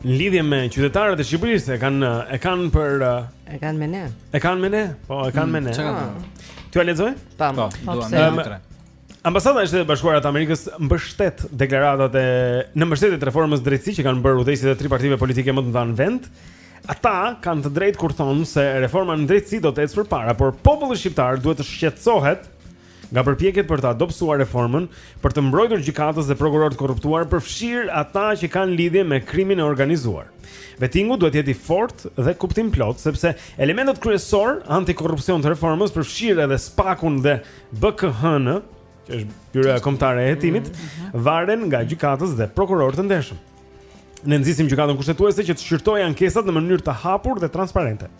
[SPEAKER 2] Në lidhje me qytetarët e Shqipërisë e kanë e kanë për
[SPEAKER 1] e kanë me ne.
[SPEAKER 2] E kanë me ne? Po, e kanë me ne. Mm, T'jua lexoj?
[SPEAKER 1] Po,
[SPEAKER 3] po,
[SPEAKER 5] po
[SPEAKER 3] duam
[SPEAKER 2] të
[SPEAKER 3] lutre.
[SPEAKER 2] Ambasada e Shteteve të Bashkuara të Amerikës mbështet deklaratat e në mbështetje të reformës në drejtësi që kanë bërë udhëheqësit e tri partive politike më të mëdha në vend. Ata kanë të drejtë kur thonë se reforma në drejtësi do të ecë përpara, por populli shqiptar duhet të shqetësohet nga përpjekjet për ta dobësuar reformën, për të mbrojtur gjykatës dhe prokurorë të korruptuar, përfshirë ata që kanë lidhje me krimin e organizuar. Vetingu duhet të jetë i fortë dhe kuptimplot, sepse elementët kryesorë antikorrupsion të reformës, përfshirë edhe SPAK-un dhe BKH-n, që është Byroja Kombëtare e Hetimit, mm, mhm. varen nga gjykatës dhe prokurorë të ndershëm. Ne nxisim gjykatën kushtetuese që të shqyrtojë ankesat në mënyrë të hapur dhe transparente.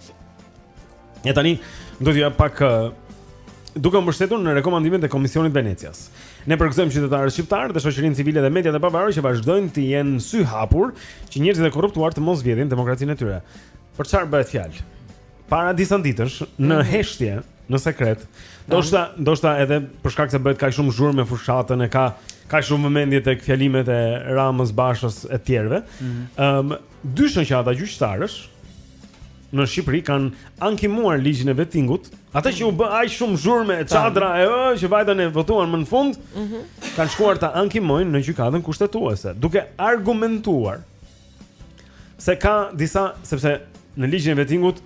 [SPEAKER 2] E tani, do të jap pak duke u mbështetur në rekomandimet e Komisionit të Venecias. Ne përgëzojmë qytetarët shqiptarë dhe shoqërinë civile dhe mediat e pavarura që vazhdojnë të jenë syhapur që njerëzit e korruptuar të mos vjedhin demokracinë e tyre. Për çfarë bëhet fjalë? Para disa ditësh në mhm. heshtje, në sekret, ndoshta ndoshta edhe për shkak se bëhet kaq shumë zhurmë me fushatën e ka ka shumë vëmendje tek fjalimet e Ramës, Bashës e tjerëve. Mhm. Ëm, mm -hmm. um, dy shoqata gjyqtarësh në Shqipëri kanë ankimuar ligjin e vettingut, atë që u bë aq shumë zhurmë e çadra e ë që vajtën e votuan më në fund, mhm. kanë shkuar ta ankimojnë në gjykatën kushtetuese, duke argumentuar se ka disa sepse në ligjin e vettingut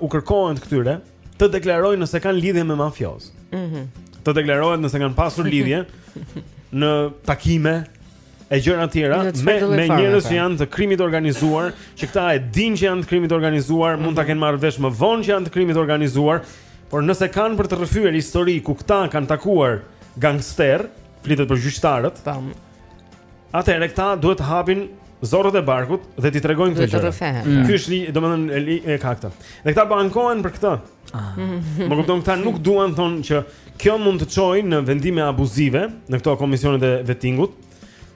[SPEAKER 2] u kërkohet këtyre të deklarojnë nëse kanë lidhje me mafiozë.
[SPEAKER 1] Mhm.
[SPEAKER 2] Të deklarohet nëse kanë pasur lidhje në takime e gjëra tjera me me njerëz që janë të krimit të organizuar, që këta e dinë që janë të krimit të organizuar, mund ta kenë marrë vesh më vonë që janë të krimit të organizuar, por nëse kanë për të rrëfyer histori ku këta kanë takuar gangsterë, flitet për gjyqtarët.
[SPEAKER 1] Tam.
[SPEAKER 2] Atëherë këta duhet të hapin zorrët e barkut dhe t'i tregojnë
[SPEAKER 1] këtë
[SPEAKER 3] gjë.
[SPEAKER 2] Ky është, domethënë, e ka këtë. Dhe këta po ankohen për këtë. Më kupton këta nuk duan thonë që kjo mund të çojë në vendime abuzive në këto komisionet e vettingut,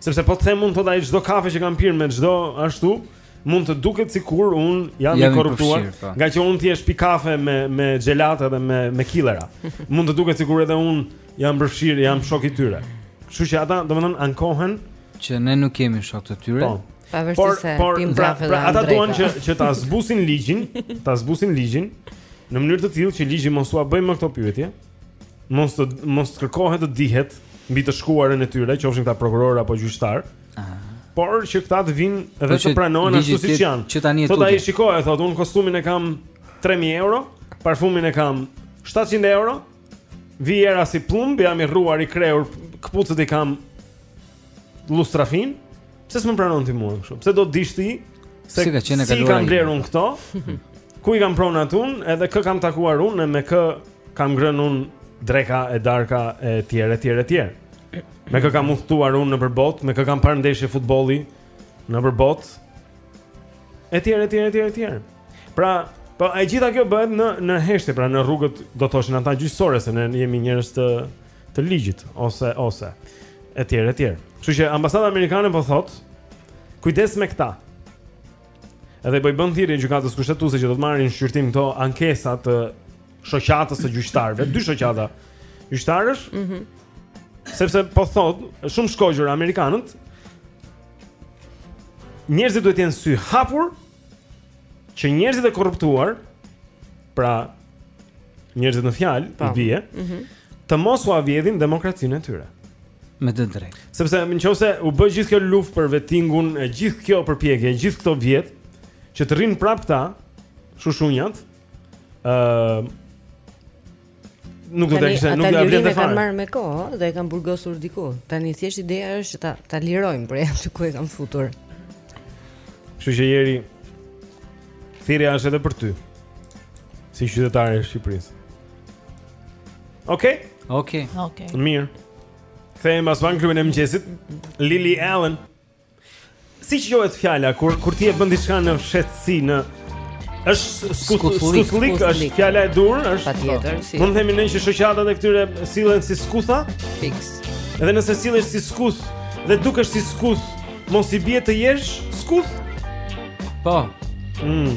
[SPEAKER 2] sepse po të them mund të thotë ai çdo kafe që kam pirë me çdo ashtu mund të duket sikur un jam i korruptuar,
[SPEAKER 3] po.
[SPEAKER 2] nga që un thjesht pi kafe me me xhelatë dhe me me killera. mund të duket sikur edhe un jam përfshirë, jam shok i tyre. Kështu që ata domethënë ankohen
[SPEAKER 3] që ne nuk kemi shok të tyre.
[SPEAKER 2] Po. Por por pra, pra ata duan që që ta zbusin ligjin, ta zbusin ligjin në mënyrë të tillë që ligji mos ua bëjë më këto pyetje. Mos të mos të kërkohet të dihet mbi të shkuarën e tyre, qofshin këta prokurorë apo gjyqtarë. Aha. Por që këta të vijnë edhe të pranohen ashtu siç janë.
[SPEAKER 3] Që tani e
[SPEAKER 2] tutje. Thotë
[SPEAKER 3] ai
[SPEAKER 2] shiko, thotë, un kostumin e kam 3000 euro, parfumin e kam 700 euro. Vij era si plumb, jam i rruar i krehur, këpucët i kam lustrafin,
[SPEAKER 14] pse s'më pranon ti mua kështu? Pse do të dish ti se
[SPEAKER 3] si ka qenë
[SPEAKER 14] si kam blerë unë këto? Ku i kam pronat unë, edhe kë kam takuar unë me kë kam ngrënë unë dreka e darka e tjera e tjera e tjera. Me kë kam udhëtuar unë nëpër botë, me kë kam parë ndeshje futbolli nëpër botë. Etj etj etj etj. Pra, po e gjitha kjo bëhet në në heshtje, pra në rrugët do thoshin ata gjyqësore se ne jemi njerëz të të ligjit ose ose etj etj. Kështu që ambasada amerikane po thot, kujdes me këta. Edhe po i bën thirrje gjykatës kushtetuese që do të marrë në shqyrtim këto ankesa të shoqatës së gjyqtarëve, dy shoqata gjyqtarësh.
[SPEAKER 1] Mhm.
[SPEAKER 14] Mm sepse po thot, shumë shkoqur amerikanët. Njerëzit duhet të jenë sy hapur që njerëzit e korruptuar, pra njerëzit në fjalë, i bie,
[SPEAKER 1] mm -hmm.
[SPEAKER 14] të mos ua vjedhin demokracinë e tyre.
[SPEAKER 3] Me të drejtë.
[SPEAKER 14] Sepse nëse u bë gjithë kjo luftë për vetingun, e gjithë kjo përpjekje, gjithë këto vjet që të rrin prap këta, shushunjat, ë uh, Nuk do të kishte, nuk do të vlente
[SPEAKER 1] fare. E
[SPEAKER 14] kanë
[SPEAKER 1] marrë me kohë dhe e kanë burgosur diku. Tani thjesht ideja është që ta ta lirojmë prej aty ku e kanë futur.
[SPEAKER 14] Kështu që ieri thirrja është edhe për ty. Si qytetar i Shqipërisë. Okej. Okay?
[SPEAKER 3] Okej. Okay.
[SPEAKER 5] Okej. Okay.
[SPEAKER 14] Mirë. Kthehemi pas vankrimit e mëngjesit. Lily Allen. Si quhet fjala kur kur ti e bën diçka në fshehtësi në është skuthllëk, skuthllëk është fjala e duhur, është
[SPEAKER 1] patjetër. Po. Si.
[SPEAKER 14] Mund të themi ne që shoqatat e këtyre sillen si skutha?
[SPEAKER 1] Fiks.
[SPEAKER 14] Edhe nëse sillesh si skuth dhe dukesh si skuth, mos i bie të jesh skuth?
[SPEAKER 3] Po.
[SPEAKER 14] Mm.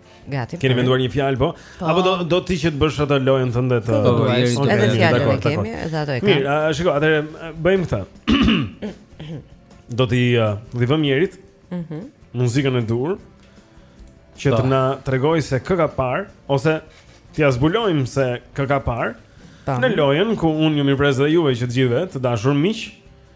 [SPEAKER 2] Gati. Keni menduar një fjalë po?
[SPEAKER 5] po.
[SPEAKER 2] Apo do do ti që të bësh atë lojën tënde të
[SPEAKER 1] po, po, Edhe fjalën e kemi, edhe atë e kam.
[SPEAKER 2] Mirë, shiko, atëherë bëjmë këtë. Do t'i vëmë njerit.
[SPEAKER 1] Mhm.
[SPEAKER 2] Muzikën e duhur që të na tregojë se kë ka parë ose t'ia zbulojmë se kë ka parë. Në lojën ku unë ju mirëpres dhe juve që të gjithëve, të dashur miq,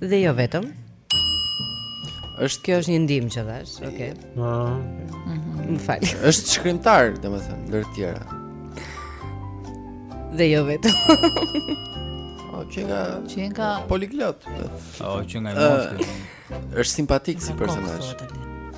[SPEAKER 1] Dhe jo vetëm. Është kjo është një ndihmë që dhashë. Okej. Okay. Ëh.
[SPEAKER 2] Ah. Mm -hmm.
[SPEAKER 1] Më fal.
[SPEAKER 8] Është shkrimtar, domethënë, ndër të tjera.
[SPEAKER 1] Dhe jo vetëm.
[SPEAKER 8] O që nga
[SPEAKER 5] që nga
[SPEAKER 8] poliglot.
[SPEAKER 3] O që nga i mos.
[SPEAKER 8] Është simpatik si personazh.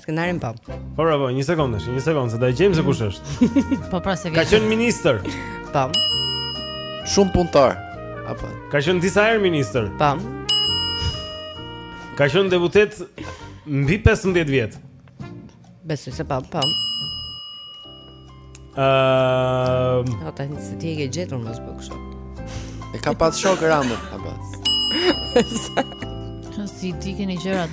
[SPEAKER 8] Skenarin
[SPEAKER 1] po. Po
[SPEAKER 2] bravo, një sekondë, një sekondë, se do e gjejmë se kush është.
[SPEAKER 5] Po pra se vjen.
[SPEAKER 2] Ka qenë ministër.
[SPEAKER 1] Po.
[SPEAKER 8] Shumë punëtor. Apo.
[SPEAKER 2] Ka qenë disa herë ministër.
[SPEAKER 1] Po.
[SPEAKER 2] Ka qenë deputet mbi 15 vjet.
[SPEAKER 1] Besoj se po, po.
[SPEAKER 2] Ëm, uh,
[SPEAKER 1] ata jo, se ti e ke gjetur mos bëj kështu.
[SPEAKER 8] E ka pas shok Rama, ka pas.
[SPEAKER 5] si ti keni gjërat.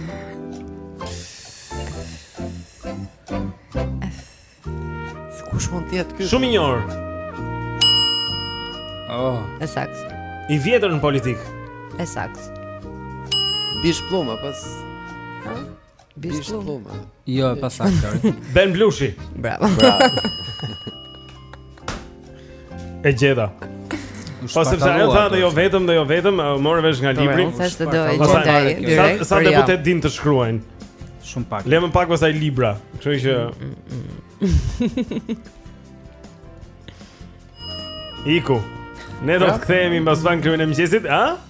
[SPEAKER 8] Kush mund të jetë ky?
[SPEAKER 2] Shumë i njohur.
[SPEAKER 3] Oh,
[SPEAKER 1] e saktë.
[SPEAKER 2] I vjetër në politikë.
[SPEAKER 1] E saktë.
[SPEAKER 8] Bish pluma pas.
[SPEAKER 1] Bish Plum.
[SPEAKER 3] Jo, e pasaktë.
[SPEAKER 2] Ben Blushi.
[SPEAKER 1] Bravo.
[SPEAKER 2] E gjeta. Po sepse ajo tha dhe jo vetëm dhe jo vetëm, more vesh nga
[SPEAKER 1] po,
[SPEAKER 2] libri.
[SPEAKER 1] Po thashë do e
[SPEAKER 2] gjeja
[SPEAKER 1] direkt.
[SPEAKER 2] Sa deputetë dinë të shkruajnë?
[SPEAKER 3] Shumë pak.
[SPEAKER 2] Le më pastaj libra. Kështu që mm, mm, mm. Iku. Ne do të kthehemi mbas vaktit të mëngjesit, a?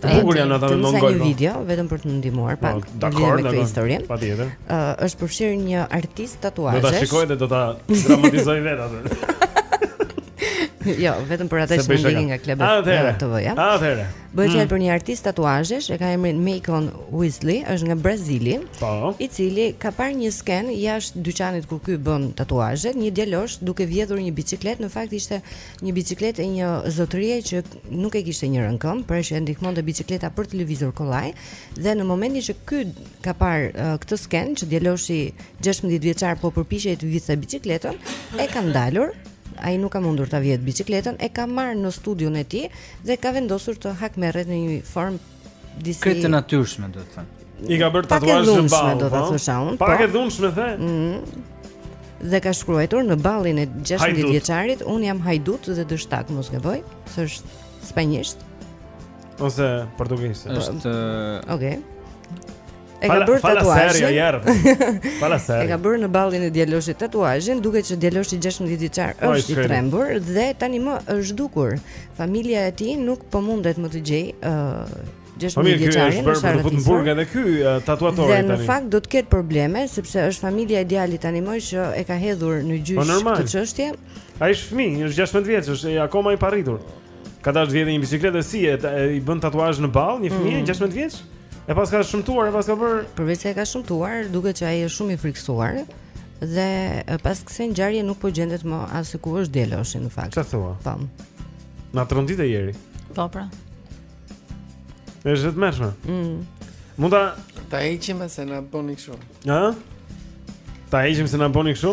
[SPEAKER 2] Bukur janë ata me mongol.
[SPEAKER 1] Një
[SPEAKER 2] po.
[SPEAKER 1] video vetëm për të ndihmuar
[SPEAKER 2] po,
[SPEAKER 1] pak.
[SPEAKER 2] Dakor,
[SPEAKER 1] me historinë.
[SPEAKER 2] Patjetër.
[SPEAKER 1] Ë është përfshirë një artist tatuazhesh.
[SPEAKER 2] Do ta shikoj dhe do ta dramatizoj vetë atë.
[SPEAKER 1] Jo, vetëm për ata që na ndjekin nga klubi
[SPEAKER 2] të
[SPEAKER 1] TV-ja.
[SPEAKER 2] Atëherë.
[SPEAKER 1] Bëhet fjalë mm. për një artist tatuazhesh, e ka emrin Macon Weasley, është nga Brazili,
[SPEAKER 2] po.
[SPEAKER 1] i cili ka parë një skenë jashtë dyqanit ku ky bën tatuazhet, një djalosh duke vjedhur një biçikletë, në fakt ishte Një biçikletë e një zotërie që nuk e kishte njërën këmbë, pra që e ndihmonte biçikleta për të lëvizur kollaj dhe në momentin që ky ka parë uh, këtë skenë që djaloshi 16 vjeçar po përpiqej të vidhte biçikletën, e ka ndalur ai nuk ka mundur ta vjedhë biçikletën, e ka marrë në studion e tij dhe ka vendosur të hakmerret në një formë disi
[SPEAKER 3] jo të natyrshme domethënë.
[SPEAKER 2] I ka bërë tatuazh në ballë.
[SPEAKER 1] Do ta
[SPEAKER 2] po.
[SPEAKER 1] thosha unë.
[SPEAKER 2] Pak
[SPEAKER 1] po.
[SPEAKER 2] e dhunshme the.
[SPEAKER 1] Ëh. Mm. Dhe ka shkruajtur në ballin e 16 vjeçarit, unë jam hajdut dhe dështak, mos gaboj, se është spanjisht
[SPEAKER 2] ose portugisht. Po.
[SPEAKER 3] Është
[SPEAKER 1] Okej. Okay. E ka bërë tatuazhin.
[SPEAKER 2] Fala seri.
[SPEAKER 1] E ka bërë në ballin e djaloshit tatuazhin, duket që djaloshi 16 vjeçar
[SPEAKER 2] po,
[SPEAKER 1] është i trembur dhe tanimë është zhdukur. Familja e tij nuk po mundet më ta gjejë
[SPEAKER 2] uh,
[SPEAKER 1] 16 vjeçarin.
[SPEAKER 2] Po është bërë në burg edhe ky uh, tatuatori tani.
[SPEAKER 1] Dhe në fakt do të ketë probleme sepse është familja e djalit tanimë që e ka hedhur në gjyq
[SPEAKER 2] po,
[SPEAKER 1] këtë çështje.
[SPEAKER 2] Ai është fëmijë, është 16 vjeç, është akoma i parritur. Ka dashur të vjedhë një biçikletë dhe si e, e i bën tatuazh në ballë një fëmijë
[SPEAKER 1] mm.
[SPEAKER 2] 16 vjeç? E paska shëmtuar, e paska bërë.
[SPEAKER 1] Përveçse e ka shëmtuar, duket që ai është shumë i frikësuar dhe pas kësaj ngjarje nuk po gjendet më as ku është djaloshi në fakt.
[SPEAKER 2] Çfarë thua?
[SPEAKER 1] Po.
[SPEAKER 2] Na trondite Ieri.
[SPEAKER 5] Po pra.
[SPEAKER 2] Është vetëm.
[SPEAKER 1] Mm.
[SPEAKER 2] Mund ta
[SPEAKER 8] ta heqim se na bëni kështu.
[SPEAKER 2] Ëh? Ta heqim se na bëni kështu?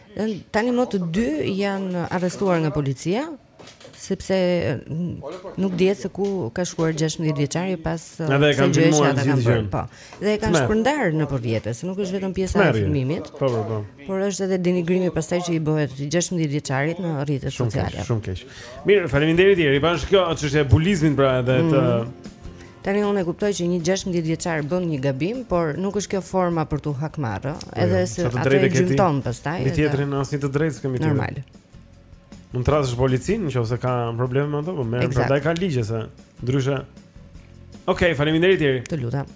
[SPEAKER 1] Tanimë të dy janë arrestuar nga policia sepse nuk dihet se ku ka shkuar 16 vjeçari pas
[SPEAKER 2] asaj
[SPEAKER 1] gjëje që ata kanë bërë. Po. Dhe e kanë shpërndar nëpër rrjete, se nuk është vetëm pjesa e filmimit.
[SPEAKER 2] Po, po, po.
[SPEAKER 1] Por është edhe denigrimi pastaj që i bëhet 16 vjeçarit në rrjetet sociale.
[SPEAKER 2] Shumë keq. Mirë, faleminderit Jeri. Bash kjo çështja e bulizmit pra edhe të
[SPEAKER 1] mm. Tani unë e kuptoj që një gjashtëmbëdhjetë vjeçar bën një gabim, por nuk është kjo forma për tu hakmarrë,
[SPEAKER 2] po edhe jo,
[SPEAKER 1] se
[SPEAKER 2] ti
[SPEAKER 1] e gjymton pastaj. Me
[SPEAKER 2] tjetrin dhe... asnjë të drejtë s'kemi tjetër.
[SPEAKER 1] Normal.
[SPEAKER 2] Mund të thërrasësh policinë nëse ka probleme me ato, po
[SPEAKER 1] more
[SPEAKER 2] prandaj ka ligje se ndryshe. Okej, okay, faleminderit Jeri.
[SPEAKER 1] Të lutem.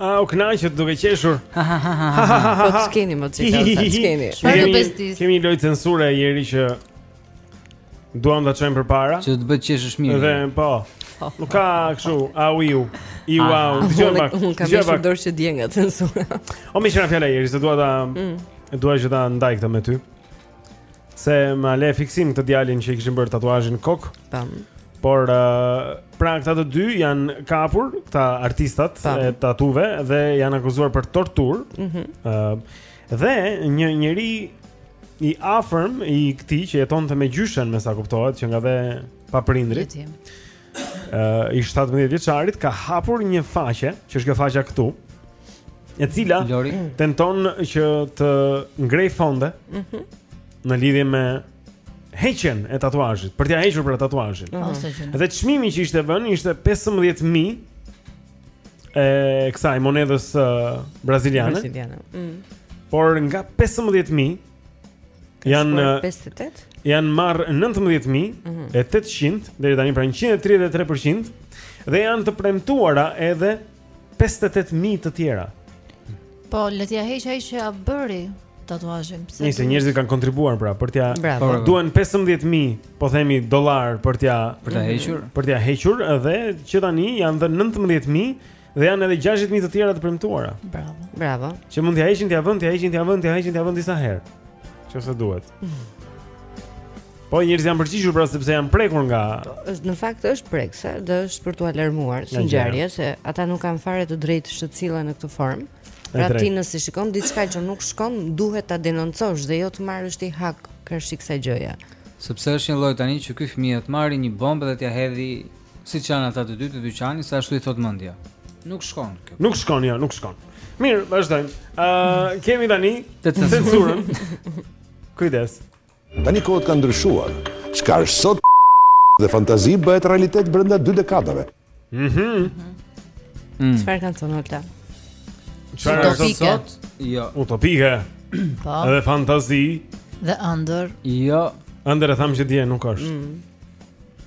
[SPEAKER 15] A
[SPEAKER 2] u kënaqët duke qeshur?
[SPEAKER 1] Ha ha ha ha. Po qeshni një çikë, qeshni.
[SPEAKER 5] Çfarë do bestis?
[SPEAKER 2] Kemi një lojë censure Jeri që duam ta çojmë përpara.
[SPEAKER 3] Që të qeshësh mirë.
[SPEAKER 2] Dhe po. Nuk ka kështu, a u iu. I u au, dëgjoj pak.
[SPEAKER 1] Unë kam
[SPEAKER 2] shumë
[SPEAKER 1] dorë që dje nga censura.
[SPEAKER 2] O meqë ra fjala Jeri, se dua ta mm. dua që ta ndaj këtë me ty. Se më le fiksim këtë djalin që i kishin bërë tatuazhin në kokë.
[SPEAKER 1] Tam.
[SPEAKER 2] Por uh, pra këta të dy janë kapur, këta artistat
[SPEAKER 1] Tam.
[SPEAKER 2] e tatuve dhe janë akuzuar për torturë.
[SPEAKER 1] Mhm.
[SPEAKER 2] Mm uh, dhe një njeri i afërm i këtij që jetonte me gjyshen, me sa kuptohet, që nga dhe pa
[SPEAKER 5] prindërit.
[SPEAKER 2] Jetim. i 17 vjeçarit ka hapur një faqe, që është kjo faqja këtu, e cila
[SPEAKER 3] Lori.
[SPEAKER 2] tenton që të ngrej fonde
[SPEAKER 1] mm -hmm.
[SPEAKER 2] në lidhje me heqjen e tatuazhit, për t'ia hequr pra tatuazhin.
[SPEAKER 5] Mm -hmm.
[SPEAKER 2] Dhe çmimi që ishte vënë ishte 15000 e kësaj monedhës uh, braziliane.
[SPEAKER 1] Braziliane. Mm.
[SPEAKER 2] Por nga 15000 Jan
[SPEAKER 1] 58.
[SPEAKER 2] Jan marr 19800 mm -hmm. deri tani pra 133% dhe janë të premtuara edhe 58000 të tjera.
[SPEAKER 5] Po, le t'ja heq ai që ja bëri tatuazhin. Pse?
[SPEAKER 2] Nëse njerëzit kanë kontribuar pra për t'ja duhen 15000, po themi dollar për t'ja
[SPEAKER 3] për t'ja hequr,
[SPEAKER 2] për t'ja hequr dhe që tani janë dhe 19000 Dhe janë edhe 60000 të tjera të premtuara.
[SPEAKER 5] Bravo.
[SPEAKER 1] Bravo.
[SPEAKER 2] Që mund t'ia heqin t'ia vënë, t'ia heqin t'ia vënë, t'ia heqin t'ia vënë disa herë. Nëse duhet. Po njerëzit janë përgjigjur pra sepse janë prekur nga
[SPEAKER 1] është në fakt është prekse dhe është për tu alarmuar si ngjarje se ata nuk kanë fare të drejtë që të sillen në këtë formë. Pra ti nëse shikon diçka që nuk shkon, duhet ta denoncosh dhe jo të marrësh ti hak karshi kësaj gjëje.
[SPEAKER 3] Sepse është njëlloj tani që ky fëmijë të marrë një bombë dhe t'ia hedhi Siç janë ata të dy të dyqanit, se ashtu i thot mendja. Nuk shkon kjo.
[SPEAKER 2] Nuk shkon, jo, nuk shkon. Mirë, vazhdojmë. Ë, uh, kemi tani
[SPEAKER 3] te
[SPEAKER 2] censura. Kujdes.
[SPEAKER 12] Tani kohët kanë ndryshuar. Çka është sot dhe fantazi bëhet realitet brenda dy dekadave.
[SPEAKER 2] Mhm. Mm mm.
[SPEAKER 1] Çfarë ka thënë ata?
[SPEAKER 2] Çfarë është sot?
[SPEAKER 3] Jo.
[SPEAKER 2] Utopike.
[SPEAKER 5] Po.
[SPEAKER 2] Dhe fantazi.
[SPEAKER 5] Dhe ëndërr.
[SPEAKER 3] Jo.
[SPEAKER 2] Ëndërr e thamë që dje nuk është.
[SPEAKER 1] Mm.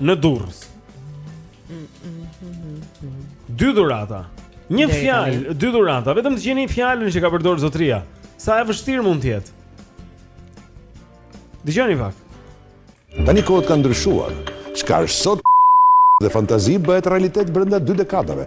[SPEAKER 16] në Durrës. Dy dhurata. Një fjalë, dy dhurata, vetëm të gjeni fjalën që ka përdorur zotria. Sa e vështirë mund të jetë. Dëgjoni pak.
[SPEAKER 2] Tani kohët kanë ndryshuar. Çka është sot dhe fantazi bëhet realitet brenda dy dekadave.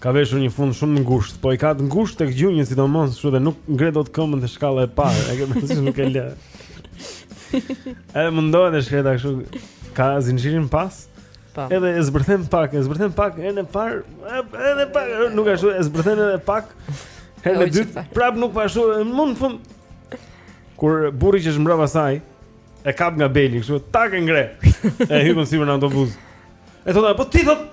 [SPEAKER 16] Ka veshur një fund shumë të ngushtë, po e ka të ngushtë tek gjunjët sidomos, kështu dhe nuk ngre dot këmbën te shkalla e parë, e ke përsëri nuk e lë. Edhe mundohet e shkreta kështu, ka zinxhirin pas.
[SPEAKER 1] Po.
[SPEAKER 16] Edhe e zbërthen pak, e zbërthen pak herën e parë, edhe pak, nuk ashtu, e zbërthen edhe pak. Herën e dytë prap nuk po ashtu, më në fund. Kur burri që është mbrapa saj e kap nga beli kështu, tak e ngre. E hyp sipër në autobus. E thotë, po ti thotë,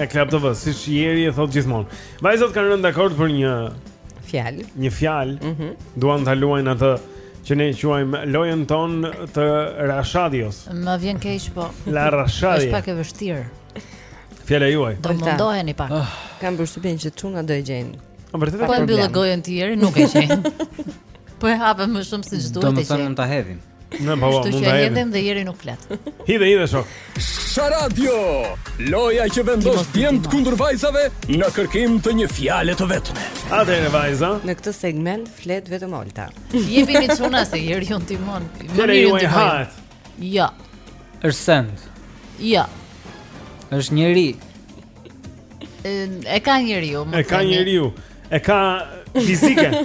[SPEAKER 16] E
[SPEAKER 2] klap të vëzë, siç Ieri e thot gjithmonë Vajzat kanë rënë dakord për një
[SPEAKER 1] fjalë
[SPEAKER 2] Një fjalë
[SPEAKER 1] mhm.
[SPEAKER 2] Duan ta luajnë atë që ne quajmë lojën tonë të Rashadios.
[SPEAKER 5] Më vjen keq po.
[SPEAKER 2] La Rashadi.
[SPEAKER 5] Është pak e vështirë.
[SPEAKER 2] Fjala juaj.
[SPEAKER 5] Do mundoheni pak. Oh.
[SPEAKER 1] Kam përshtypjen që çunat do e gjejnë.
[SPEAKER 2] Po vërtet
[SPEAKER 5] po e mbylle gojën ti Ieri nuk e gjejnë. po e hape më shumë siç duhet
[SPEAKER 3] të
[SPEAKER 5] gjejnë.
[SPEAKER 3] Do të
[SPEAKER 5] thonë
[SPEAKER 3] mund ta hedhin.
[SPEAKER 2] E po,
[SPEAKER 5] po
[SPEAKER 2] mund ta hedhim
[SPEAKER 5] dhe Ieri nuk flet.
[SPEAKER 2] Hidhe, hidhe shok.
[SPEAKER 6] Sha radio. Loja që vendos djemtë kundër vajzave në kërkim të një fjale të vetme.
[SPEAKER 2] Atëherë vajza.
[SPEAKER 1] Në këtë segment flet vetëm Olta.
[SPEAKER 5] Jepini çuna se Ieri ju ndihmon. Më mirë ju
[SPEAKER 2] hahet.
[SPEAKER 5] Jo.
[SPEAKER 3] Është send.
[SPEAKER 5] Jo.
[SPEAKER 3] Është njeri.
[SPEAKER 5] E ka njeriu, domethënë.
[SPEAKER 2] E ka njeriu. E ka fizike.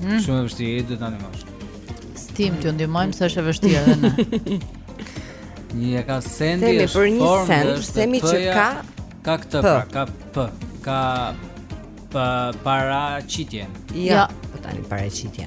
[SPEAKER 1] Mm.
[SPEAKER 3] Shumë e vështirë, do ta ndihmosh.
[SPEAKER 2] S'di, t'ju ndihmojmë se është e vështirë edhe ne.
[SPEAKER 3] Nuk e ka sendi
[SPEAKER 1] Themi për një send, themi që ka
[SPEAKER 3] ka këtë, pra, ka p, ka pa paraqitje.
[SPEAKER 1] Jo, ja.
[SPEAKER 2] po
[SPEAKER 1] tani
[SPEAKER 2] paraqitje.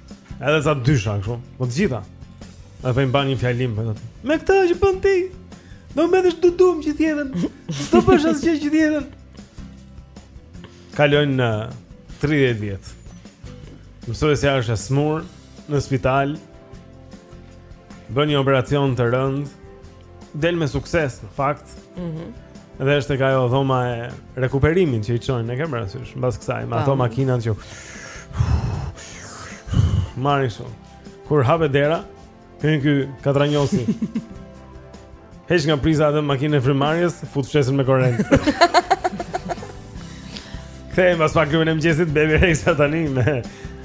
[SPEAKER 13] Edhe ca dysha kështu, po të gjitha. Ai vjen ban një fjalim me këtë. Me këtë që bën ti. Do mbetesh dudum që tjetër. S'do bësh asgjë që tjetër. Kalojnë në 30 vjet. Mësuesja është e smurë në spital. Bën një operacion të rëndë. del me sukses në fakt.
[SPEAKER 1] Mhm.
[SPEAKER 13] Mm dhe është tek ajo dhoma e rikuperimit që i çojnë, e keni parasysh, mbas kësaj, me ato makinat që marrin kështu. Kur hapet dera, hyn ky katranjosi. Heq nga priza atë makinën e frymëmarrjes, fut fshesën me korrent. Kthehemi pas pak në klubin e mëngjesit, Bebe Rexha tani me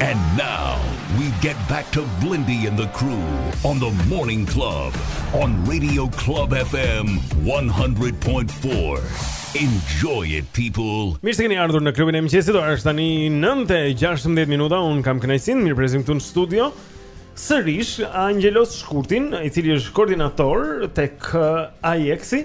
[SPEAKER 7] And now we get back to Blendi and the crew on the morning club on Radio Club FM 100.4. Enjoy it people.
[SPEAKER 2] Mirë se keni ardhur në klubin e mëngjesit. Ora është tani 9:16 minuta. Un kam kënaqësinë mirëpresim këtu në studio sërish Anxhelos Shkurtin, i cili është koordinator tek AIEx-i.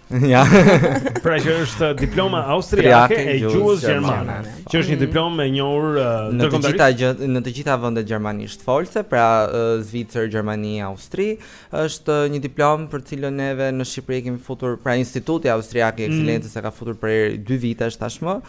[SPEAKER 2] Ja. pra që është diploma austriake e
[SPEAKER 17] gjuhës gjermane,
[SPEAKER 2] që është një mm. diplomë e njohur uh,
[SPEAKER 17] në të gjitha gjë, në të gjitha vendet gjermanishtfolëse, pra uh, Zvicër, Gjermani, Austri, është uh, një diplomë për të cilën neve në Shqipëri e kemi futur, pra Instituti Austriak i
[SPEAKER 2] mm.
[SPEAKER 17] Ekselencës e ka futur prej 2 vitesh tashmë.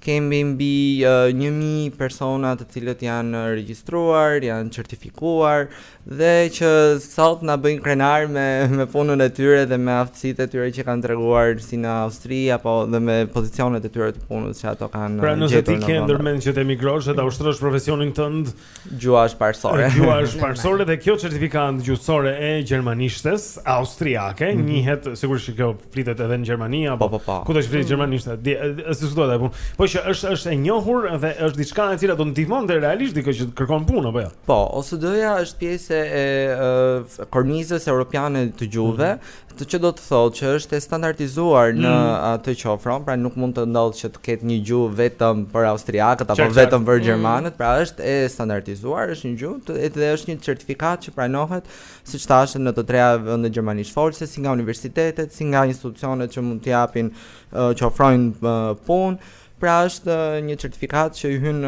[SPEAKER 17] Kemi mbi uh, 1000 persona të cilët janë regjistruar, janë certifikuar Dhe që sot na bëjnë krenar me me punën e tyre dhe me aftësitë e tyre që kanë treguar si në Austri apo dhe me pozicionet e tyre të punës që ato kanë
[SPEAKER 2] pra,
[SPEAKER 17] gjetur.
[SPEAKER 2] Pra nëse ti ke ndërmend që të emigrosh dhe ta ushtrosh profesionin tënd,
[SPEAKER 17] gjuha është parësore.
[SPEAKER 2] Gjuha është parësore dhe kjo certifikatë gjuhësore e gjermanishtes austriake
[SPEAKER 17] mm -hmm.
[SPEAKER 2] njihet sigurisht që kjo flitet edhe në Gjermani apo
[SPEAKER 17] po, po, po.
[SPEAKER 2] ku do të flitet mm. gjermanisht aty. Është diskutuar apo. Po që është është e njohur dhe është diçka e cila do të ndihmonte realisht dikë që kërkon punë apo jo.
[SPEAKER 17] Po, ÖSD-ja është pjesë e, e kornizës europiane të gjuhëve, mm. të që do të thotë që është e standardizuar në
[SPEAKER 2] mm.
[SPEAKER 17] atë që ofron, pra nuk mund të ndodhë që të ketë një gjuhë vetëm për austriakët apo vetëm për
[SPEAKER 2] mm.
[SPEAKER 17] gjermanët, pra është e standardizuar, është një gjuhë, edhe është një certifikatë që pranohet siç thashë, në të treja vendet gjermanishtfolëse, si nga universitetet, si nga institucionet që mund të japin, që ofrojnë punë. Pra është një certifikatë që i hyn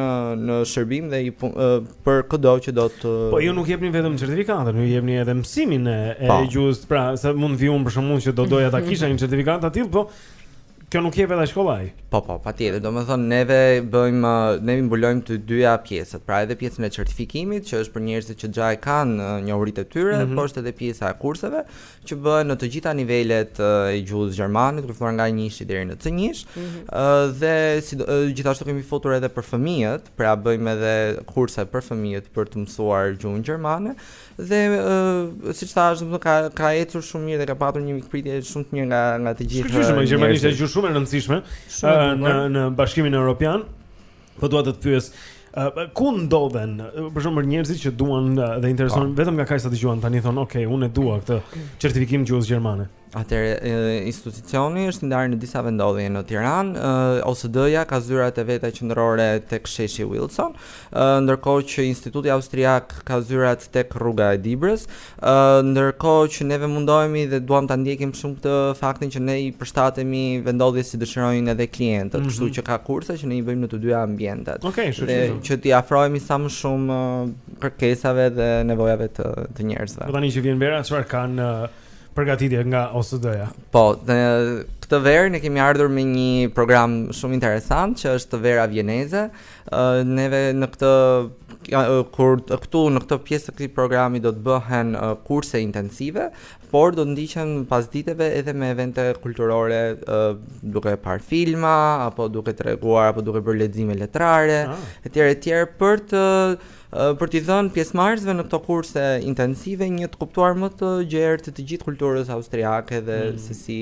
[SPEAKER 17] në shërbim dhe i pun, për këdo që do të
[SPEAKER 2] Po ju nuk jepni vetëm certifikatën, ju jepni edhe mësimin e, e
[SPEAKER 17] po.
[SPEAKER 2] gjuhës, pra se mund të vij unë për shembull që do doja ta kisha një certifikatë të tillë, po Kjo nuk jepet aq kollaj.
[SPEAKER 17] Po po, patjetër. Domethënë neve bëjmë ne mbulojmë të dyja pjesët, pra edhe pjesën e certifikimit që është për njerëzit që xha i kanë njohuritë e tyre,
[SPEAKER 2] mm
[SPEAKER 17] -hmm. por është edhe pjesa e kurseve që bëhen në të gjitha nivelet e gjuhës gjermane, duke filluar nga A njëshi deri në C
[SPEAKER 2] njësh.
[SPEAKER 17] Mm -hmm. Dhe si, gjithashtu kemi futur edhe për fëmijët, pra bëjmë edhe kurse për fëmijët për të mësuar gjuhën gjermane Dhe siç thashë, do të ka ka ecur shumë mirë dhe ka patur një mikpritje shumë të mirë nga nga të gjithë.
[SPEAKER 2] Kështu
[SPEAKER 17] që
[SPEAKER 2] gjermanishtja është gjuhë shumë e rëndësishme në në Bashkimin Evropian. Po dua të të pyes, ku ndodhen për shembull njerëzit që duan dhe interesohen po. vetëm nga kaq sa dëgjuan tani thonë ok unë e dua këtë certifikim gjuhës gjermane
[SPEAKER 17] Atëherë, institucioni është i ndarë në disa vendodhje në Tiranë. OSD-ja ka zyrat e veta qendrore tek sheshi Wilson, ndërkohë që Instituti Austriak ka zyrat tek rruga e Dibrës. Ndërkohë që neve mundohemi dhe duam ta ndjekim shumë këtë faktin që ne i përshtatemi vendodhjes si dëshirojnë edhe klientët,
[SPEAKER 2] mm -hmm.
[SPEAKER 17] kështu që ka kurse që ne i bëjmë në të dyja ambientet.
[SPEAKER 2] Okej,
[SPEAKER 17] okay,
[SPEAKER 2] dhe
[SPEAKER 17] që t'i afrohemi sa më shumë kërkesave dhe nevojave të të njerëzve.
[SPEAKER 2] Po tani që vjen vera, çfarë kanë përgatitje nga OSD-ja.
[SPEAKER 17] Po, dhe këtë verë ne kemi ardhur me një program shumë interesant që është Vera Vjeneze. Uh, neve në këtë kur këtu në këtë pjesë të këtij programi do të bëhen uh, kurse intensive, por do të ndiqen pasditeve edhe me evente kulturore uh, duke parë filma apo duke treguar apo duke bërë lexime letrare
[SPEAKER 2] ah.
[SPEAKER 17] etj etj për të për t'i dhënë pjesëmarrësve në këto kurse intensive një të kuptuar më të gjerë të të gjithë kulturës austriake dhe
[SPEAKER 2] mm.
[SPEAKER 17] se si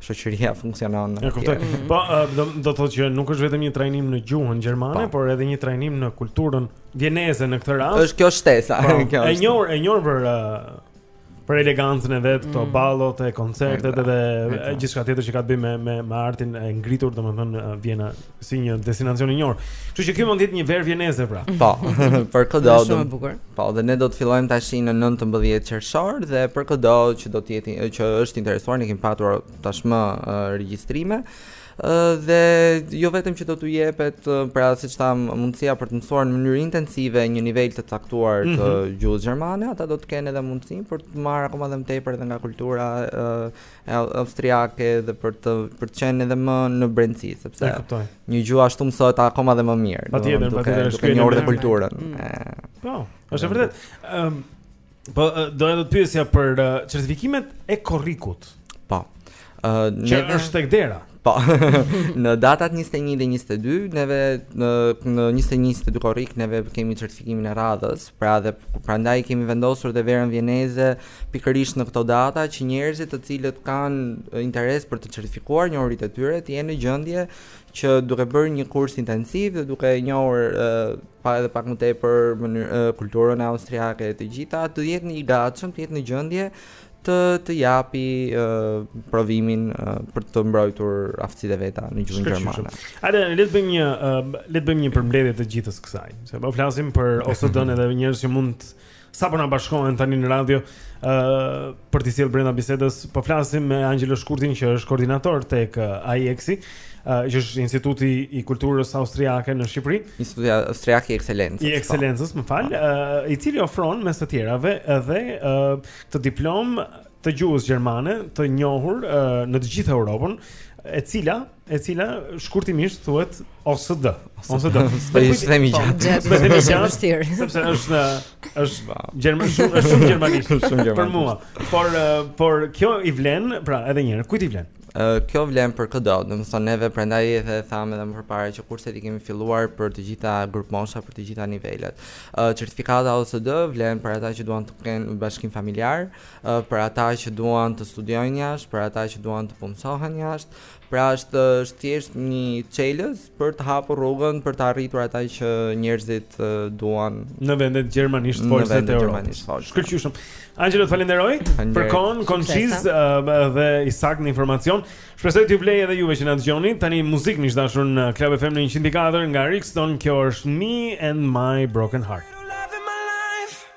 [SPEAKER 17] shoqëria funksionon.
[SPEAKER 2] E kuptoj.
[SPEAKER 17] Mm.
[SPEAKER 2] Po do të thotë që nuk është vetëm një trajnim në gjuhën gjermane,
[SPEAKER 17] po.
[SPEAKER 2] por edhe një trajnim në kulturën vjeneze në këtë rast.
[SPEAKER 17] Është kjo shtesa, kjo është.
[SPEAKER 2] E njohur, e njohur për për elegancën e vet, këto
[SPEAKER 17] mm.
[SPEAKER 2] ballot e koncertet edhe gjithçka tjetër që ka të bëjë me me me artin e ngritur, domethënë Vjena si një destinacion i njohur. Kështu që kjo mund të jetë një verë vjeneze pra.
[SPEAKER 17] Po. Për këdo.
[SPEAKER 1] Shumë e bukur.
[SPEAKER 17] Po, dhe ne do të fillojmë tash në 19 qershor dhe për këdo që do të jetë që është i interesuar, ne kemi patur tashmë regjistrime. Dhe jo vetëm që do t'u jepet, pra siç thamë, mundësia për të mësuar në mënyrë intensive një nivel të caktuar të
[SPEAKER 2] mm -hmm.
[SPEAKER 17] gjuhës gjermane, ata do të kenë edhe mundësinë për të marrë akoma edhe më tepër edhe nga kultura austriake dhe për të për të qenë edhe më në brendësi, sepse një gjuhë ashtu mësohet akoma edhe më mirë.
[SPEAKER 2] Patjetër, patjetër,
[SPEAKER 17] duke,
[SPEAKER 2] duke
[SPEAKER 17] njohur dhe kulturën.
[SPEAKER 1] Mm.
[SPEAKER 2] Po, është e vërtetë. Ëm, Po doja të pyesja për uh, certifikimet e korrikut.
[SPEAKER 17] Po. Ë
[SPEAKER 2] uh, se është tek dera.
[SPEAKER 17] Po. në datat 21 dhe 22, neve në në 21-22 korrik neve kemi certifikimin e radhës, pra dhe prandaj kemi vendosur dhe verën vjeneze pikërisht në këto data që njerëzit të cilët kanë interes për të certifikuar njohuritë e tyre të jenë në gjendje që duke bërë një kurs intensiv dhe duke njohur uh, pa edhe pak më tepër mënyrë kulturën e austriake e të gjitha të jetë më i gatshëm të jetë në gjendje të të japi uh, provimin uh, për të mbrojtur aftësitë e veta në gjuhën gjermane.
[SPEAKER 2] Hajde le të bëjmë një uh, le të bëjmë një përmbledhje të gjithës kësaj. Se po flasim për OSD-n edhe njerëz që mund Sapo na bashkohen tani në radio, ë uh, për t'i sjellë brenda bisedës, po flasim me Angelo Shkurtin që është koordinator tek uh, AIEX-i, uh, që është Instituti i Kulturës Austriake në Shqipëri.
[SPEAKER 17] Instituti Austriak i Ekselencës.
[SPEAKER 2] I po. Ekselencës, më fal, uh, i cili ofron mes të tjerave edhe uh, këtë diplomë të gjuhës gjermane, të njohur uh, në të gjithë Europën, e cila e cila shkurtimisht thuhet OSD. OSD.
[SPEAKER 17] Po i themi gjatë.
[SPEAKER 2] Po i themi gjatë. Sepse është është gjerman shumë është shumë gjermanisht
[SPEAKER 17] shumë
[SPEAKER 2] gjerman.
[SPEAKER 17] Për
[SPEAKER 2] mua. Por por kjo i vlen, pra edhe një herë, kujt i vlen?
[SPEAKER 17] Ë kjo vlen për këdo, domethënë neve prandaj edhe thamë edhe më parë që kurset i kemi filluar për të gjitha grupmoshat, për të gjitha nivelet. Ë certifikata OSD vlen për ata që duan të kenë bashkim familjar, për ata që duan të studiojnë jashtë, për ata që duan të punësohen jashtë, Pra është është thjesht një çelës për të hapur rrugën për të arritur ata që njerëzit duan
[SPEAKER 2] në vendet
[SPEAKER 17] gjermanishtfolëse
[SPEAKER 2] të Europës. Shkëlqyshëm. Angelo, të falënderoj për kohën, konciz dhe i saktë në informacion. Shpresoj t'ju vlejë edhe juve që na dëgjoni. Tani muzikë miq të dashur në Club FM 104 nga Rixton, kjo është Me and My Broken Heart.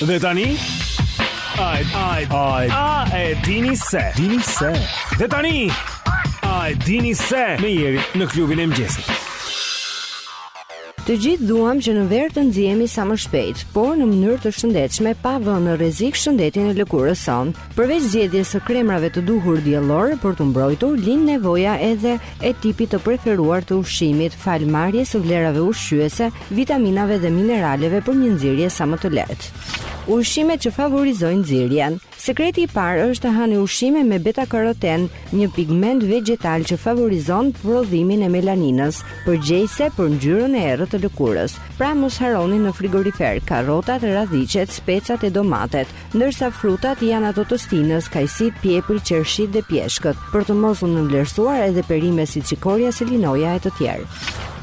[SPEAKER 2] Dhe tani Ai ai ai a e dini se dini se Dhe tani Ai dini se me Jerin në klubin e mëngjesit
[SPEAKER 1] Të gjithë duam që në verë të nxihemi sa më shpejt, por në mënyrë të shëndetshme pa vënë në rrezik shëndetin e lëkurës sonë. Përveç zgjedhjes së kremrave të duhur diellorë për t'u mbrojtur, lind nevoja edhe e tipit të preferuar të ushqimit, falë marrjes së vlerave ushqyese, vitaminave dhe mineraleve për një nxirje sa më të lehtë. Ushqimet që favorizojnë nxirjen. Sekreti i parë është të hani ushqime me beta-karoten, një pigment vegjetal që favorizon prodhimin e melaninës, përgjegjëse për ngjyrën e errët të lëkurës. Pra mos harroni në frigorifer karrotat, radhiqet, specat e domatet, ndërsa frutat janë ato të stinës, kajsitë, pjepri, qershitë dhe pjeshkët, për të mos u nënvlerësuar edhe perime si çikorja, selinoja e të tjerë.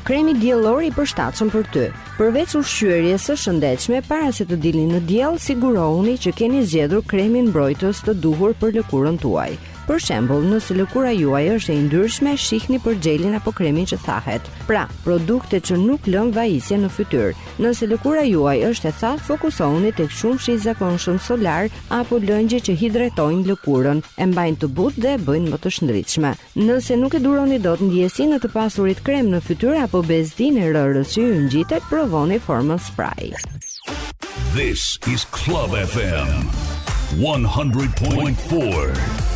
[SPEAKER 1] Kremi diellor i përshtatshëm për ty. Përveç ushqyerjes së shëndetshme, para se të dilni në diell, sigurohuni që keni zgjedhur kremin mbrojtës të duhur për lëkurën tuaj. Për shembull, nëse lëkura juaj është e yndyrshme, shihni për xhelin apo kremin që thahet. Pra, produkte që nuk lënë vajisje në fytyrë. Nëse lëkura juaj është e thatë, fokusohuni tek qumështi i zakonshëm solar apo lëngje që hidratojnë lëkurën, e mbajnë të butë dhe e bëjnë më të shndritshme. Nëse nuk e duroni dot ndjesinë e të pasurit krem në fytyrë apo bezdinë e rërës që ju ngjitet, provoni formën spray.
[SPEAKER 7] This is Club FM 100.4.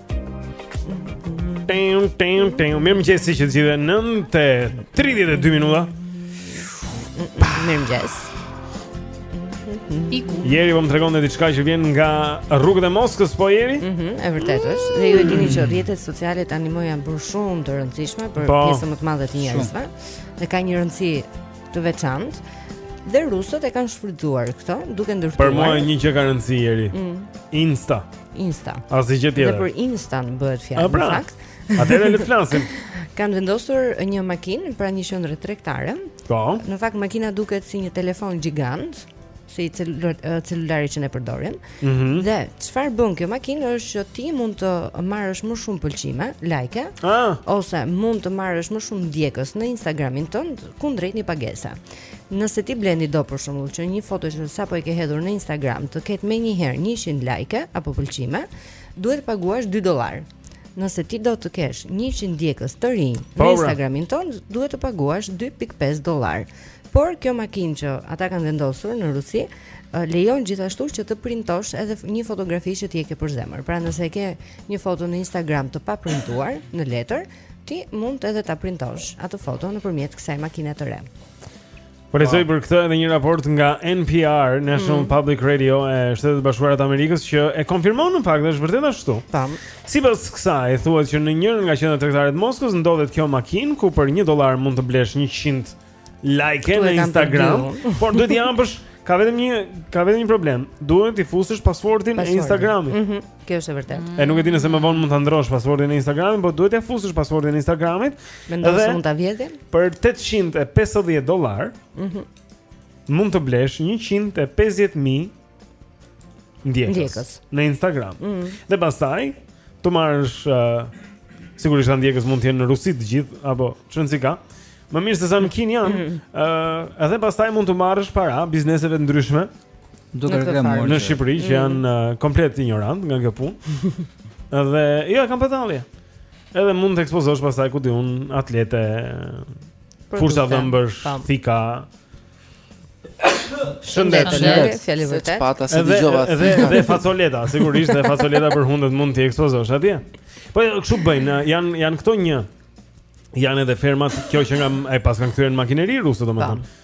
[SPEAKER 2] Tem tem tem. Mirëmëngjesi të gjithë 9:32 minuta.
[SPEAKER 1] Mirëmëngjesi.
[SPEAKER 5] Iku.
[SPEAKER 2] Jeri vëmë po tregon dhe diçka që vjen nga rrugët e Moskës, po Jeri?
[SPEAKER 1] Mm -hmm, e vërtet është, dhe ju e dini që rrjetet sociale tanimë janë bërë shumë të rëndësishme për
[SPEAKER 2] po,
[SPEAKER 1] pjesë më të madhe të njerëzve dhe ka një rëndësi të veçantë dhe rusët e kanë shfrytëzuar këto duke ndërtuar.
[SPEAKER 2] Për mua një gjë ka rëndësi Jeri.
[SPEAKER 1] Mm.
[SPEAKER 2] Insta.
[SPEAKER 1] Insta.
[SPEAKER 2] Asnjë
[SPEAKER 1] gjë
[SPEAKER 2] tjetër.
[SPEAKER 1] Dhe për Instan bëhet fjalë
[SPEAKER 2] pra, në
[SPEAKER 1] fakt.
[SPEAKER 2] Atëherë le të flasim.
[SPEAKER 1] Kan vendosur një makinë pranë një qendre tregtare.
[SPEAKER 2] Po.
[SPEAKER 1] Në fakt makina duket si një telefon gjigant si celul celulari që ne përdorim.
[SPEAKER 2] Mm -hmm.
[SPEAKER 1] Dhe çfarë bën kjo makinë është që ti mund të marrësh më shumë pëlqime, like,
[SPEAKER 2] ah.
[SPEAKER 1] ose mund të marrësh më shumë ndjekës në Instagramin tënd kundrejt një pagese. Nëse ti Blendi do për shembull që një foto që sapo e ke hedhur në Instagram të ketë menjëherë 100 like apo pëlqime, duhet të paguash 2 dollarë. Nëse ti do të kesh 100 ndjekës të rinj në
[SPEAKER 2] po,
[SPEAKER 1] Instagramin tonë, duhet të paguash 2.5 dollarë. Por kjo makinë që ata kanë vendosur në Rusi lejon gjithashtu që të printosh edhe një fotografi që ti e ke për zemër. Pra nëse e ke një foto në Instagram të paprintuar në letër, Ti mund edhe ta printosh atë foto nëpërmjet kësaj makine të re.
[SPEAKER 2] Po lexoj për këtë edhe një raport nga NPR, National
[SPEAKER 1] mm.
[SPEAKER 2] Public Radio e Shteteve të Bashkuara të Amerikës që e konfirmon në fakt, është vërtet ashtu.
[SPEAKER 1] Tam.
[SPEAKER 2] Sipas kësaj, thuhet që në njërën nga qendrat tregtare të Moskës ndodhet kjo makinë ku për 1 dollar mund të blesh 100 like në Instagram, por duhet të japësh ka vetëm një ka vetëm një problem. Duhet të fusësh passwordin e Instagramit.
[SPEAKER 1] Mhm. Mm Kjo është e vërtetë.
[SPEAKER 2] E nuk e di nëse më vonë mund ta ndrosh passwordin e Instagramit, por duhet të fusësh passwordin e Instagramit.
[SPEAKER 1] Mendoj se mund ta vjedhim.
[SPEAKER 2] Për 850 dollarë.
[SPEAKER 1] Mhm.
[SPEAKER 2] Mm mund të blesh 150000 ndjekës,
[SPEAKER 1] ndjekës.
[SPEAKER 2] në Instagram.
[SPEAKER 1] Mm -hmm.
[SPEAKER 2] Dhe pastaj t'u marrësh uh, sigurisht këta ndjekës mund të jenë në Rusi të gjithë apo ç'rëndësi ka. Më mirë se sa në Kinë janë.
[SPEAKER 1] Mm
[SPEAKER 2] -hmm. uh, edhe pastaj mund t'u marrësh para bizneseve të ndryshme.
[SPEAKER 3] Do të reklamosh
[SPEAKER 2] në Shqipëri që
[SPEAKER 1] mm.
[SPEAKER 2] janë uh, komplet injorant nga kjo punë. Dhe jo, e kam pa tallje. Edhe mund të ekspozosh pastaj ku di unë atlete,
[SPEAKER 1] furça
[SPEAKER 2] dhëmbësh, thika.
[SPEAKER 1] Shëndet, shëndet.
[SPEAKER 8] Fjalë
[SPEAKER 1] vërtet.
[SPEAKER 8] Pata se dëgjova.
[SPEAKER 2] Edhe edhe fasoleta, sigurisht edhe fasoleta për hundët mund t'i ekspozosh atje. Po kështu bëjnë, janë janë këto një. Janë edhe fermat, kjo që nga ai pas kanë kthyer në makineri ruse domethënë.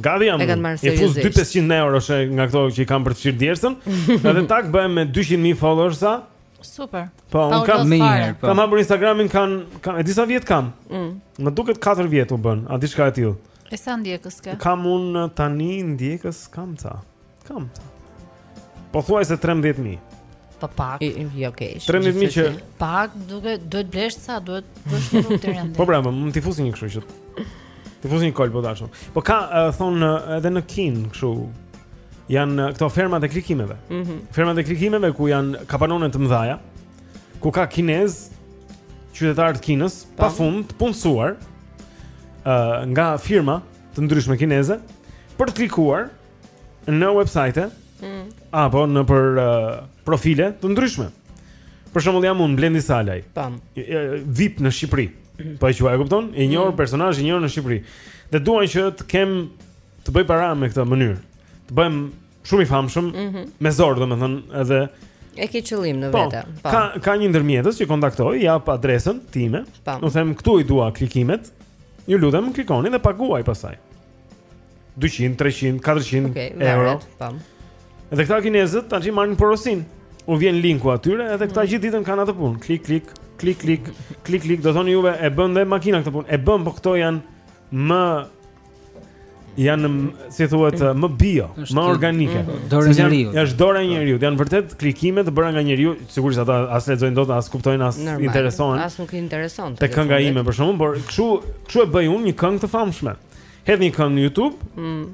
[SPEAKER 2] Gati jam.
[SPEAKER 1] E
[SPEAKER 2] fus 2500 euro se nga këto që i kanë për të fshir djersën. Edhe tak bëhem me 200000 followers sa.
[SPEAKER 5] Super.
[SPEAKER 2] Po, un kam
[SPEAKER 5] me një herë. Po.
[SPEAKER 2] Kam hapur Instagramin kam, kam e disa vjet kam.
[SPEAKER 1] Mm.
[SPEAKER 2] Më duket 4 vjet u bënë, a diçka e tillë.
[SPEAKER 5] E sa ndjekës ke?
[SPEAKER 2] Kam un tani ndjekës kam ca. Kam ca. Pothuajse 13000.
[SPEAKER 5] Po pak.
[SPEAKER 1] I, i, jo, okay,
[SPEAKER 2] 13000 që
[SPEAKER 5] pak duhet të blesh sa duhet bësh një rrugë të rendit.
[SPEAKER 2] Po pra, mund t'i fus një kështu që. T'i fus një kol po dashun. Po ka uh, thon uh, edhe në Kinë kështu janë uh, këto fermat e klikimeve.
[SPEAKER 1] Mm -hmm.
[SPEAKER 2] Fermat e klikimeve ku janë kapanone të mëdhaja. Ku ka kinezë, qytetarë të Kinës, pafund, punësuar, uh, nga firma të ndryshme kineze për të klikuar në website
[SPEAKER 1] mm.
[SPEAKER 2] apo nëpër uh, profile të ndryshme. Për shembull jam un Blendi Salaj. Tam. VIP në Shqipëri. Mm. Po e quaj, e kupton? I njohur mm. personazh i njohur në Shqipëri. Dhe dua që të kem të bëj para me këtë mënyrë. Të bëhem shumë i famshëm
[SPEAKER 1] mm -hmm.
[SPEAKER 2] me zor domethënë edhe
[SPEAKER 1] e ke qëllim në
[SPEAKER 2] po,
[SPEAKER 1] vete. Po.
[SPEAKER 2] Ka ka një ndërmjetës që kontaktoj, jap adresën time.
[SPEAKER 1] Po.
[SPEAKER 2] U them këtu i dua klikimet. Ju lutem klikoni dhe paguaj pastaj. 200, 300, 400
[SPEAKER 1] okay,
[SPEAKER 2] euro.
[SPEAKER 1] Okej, po.
[SPEAKER 2] Dhe këta kinezët tani marrin porosinë. U vjen linku atyre edhe këta mm. gjithë ditën kanë atë punë. Klik klik, klik klik, klik klik, do thoni ju e bën dhe makina këtë punë. E bën, po këto janë më janë si thuhet më bio, më organike.
[SPEAKER 3] Mhm. Dora e njeriut.
[SPEAKER 2] Është dora e njeriut. Janë vërtet klikime të bëra nga njeriu, sigurisht ata as lexojnë dot, as kuptojnë, as interesohen.
[SPEAKER 1] As nuk i intereson.
[SPEAKER 2] Te kënga ime për shembull, por kshu, kshu e bëj unë një këngë të famshme. Hedh një këngë në YouTube.
[SPEAKER 1] Mm.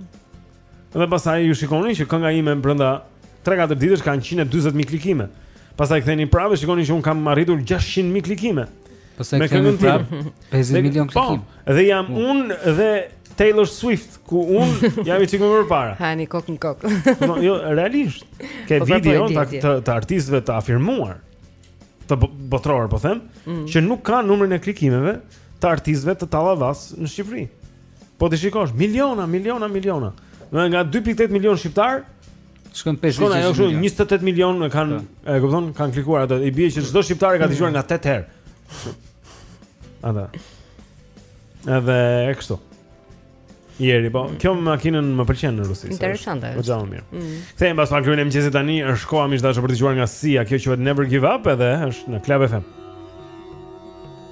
[SPEAKER 2] Dhe pastaj ju shikoni që kënga ime brenda 3-4 ditësh ka 140.000 klikime. Pastaj ktheheni prapë shikoni që un kam arritur 600.000 klikime.
[SPEAKER 3] Pastaj
[SPEAKER 2] ktheheni
[SPEAKER 3] prapë 50 milion
[SPEAKER 2] po,
[SPEAKER 3] klikime.
[SPEAKER 2] Po, dhe jam po. un dhe Taylor Swift ku un jam një çikë përpara.
[SPEAKER 1] Jeni kokë më kokë.
[SPEAKER 2] Po jo, realisht. Ke
[SPEAKER 1] po, po,
[SPEAKER 2] video të, të, të artistëve të afirmuar botërorë, po them,
[SPEAKER 1] mm.
[SPEAKER 2] që nuk kanë numrin e klikimeve të artistëve të tallavasë në Shqipëri. Po t'i shikosh, miliona, miliona, miliona. Do nga 2.8 milion shqiptarë
[SPEAKER 3] shkon 500
[SPEAKER 2] shkon ajo kështu 28 milion e kanë po. e kupton kanë klikuar atë i bie që çdo shqiptar e ka dëgjuar nga 8 herë. Ata. Edhe e kështu. Jeri, po, kjo me makinën më pëlqen në Rusi.
[SPEAKER 1] Interesante.
[SPEAKER 2] Po jam mirë.
[SPEAKER 1] Mm.
[SPEAKER 2] Kthehem pas makinës e mëngjesit tani, është koha miq të dashur për të dëgjuar nga Sia, kjo quhet Never Give Up edhe është në Club FM.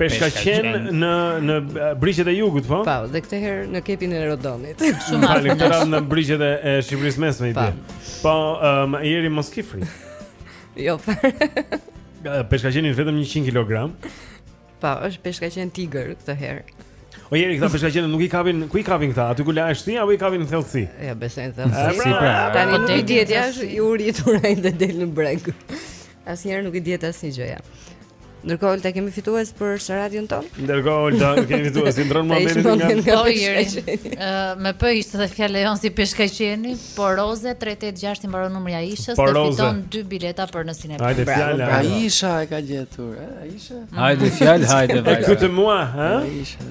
[SPEAKER 2] Peshkaqen në në brigjet e jugut, po?
[SPEAKER 1] Po, dhe këtë herë në kepin e Rodonit.
[SPEAKER 5] Shumë afër.
[SPEAKER 2] Këtë radhë në brigjet e Shqipërisë së mesme i bie. Po, ëm um, Jeri mos ki frikë.
[SPEAKER 1] jo, po.
[SPEAKER 2] peshkaqeni vetëm 100 kg.
[SPEAKER 1] Po, është peshkaqen tigër këtë herë.
[SPEAKER 2] O Jeri këta peshkaqenë nuk i kapin, ku i kapin këta? Aty ku lahesh ti apo i kapin në thellësi?
[SPEAKER 1] Ja, besoj në
[SPEAKER 2] thellësi.
[SPEAKER 1] Pra,
[SPEAKER 2] pra, pra,
[SPEAKER 1] Tani nuk i dihet
[SPEAKER 5] se
[SPEAKER 1] është i uritur ai dhe del në breg. Asnjëherë nuk i dihet asnjë gjë ja. Ndërkohë Olta kemi fitues për radion tonë.
[SPEAKER 2] Ndërkohë Olta kemi fitues si ndron
[SPEAKER 1] më
[SPEAKER 2] vjen nga,
[SPEAKER 5] o Jeri. Ë me pë ishte dhe fjala jonë si peshkaqeni, po rozë 386 i mbaron numri Aishës dhe fiton dy bileta për në kinema.
[SPEAKER 2] Hajde fjalë.
[SPEAKER 8] Aisha e ka gjetur, ë Aisha.
[SPEAKER 3] Hajde fjalë, hajde vajza.
[SPEAKER 2] Këtë mua, ha?
[SPEAKER 8] Aisha.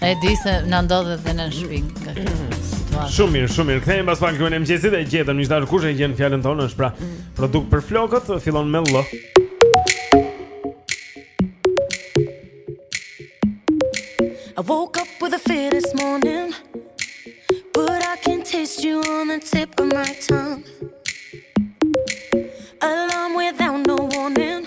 [SPEAKER 5] E di se na ndodh edhe në shtëpi nga kjo situatë.
[SPEAKER 2] Shumë mirë, shumë mirë. Kthehemi pas pak këtu në mëngjes dhe gjetëm, miq të dashur kush e gjen fjalën tonë është pra mm. produkt për flokët, fillon me L.
[SPEAKER 18] I woke up with a fear this morning But I can taste you on the tip of my tongue Alarm without no warning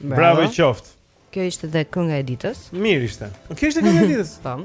[SPEAKER 2] Bravo i qoftë.
[SPEAKER 19] Kjo ishte dhe kënga e ditës.
[SPEAKER 2] Mirë ishte. Kjo ishte kënga e ditës.
[SPEAKER 19] Tam.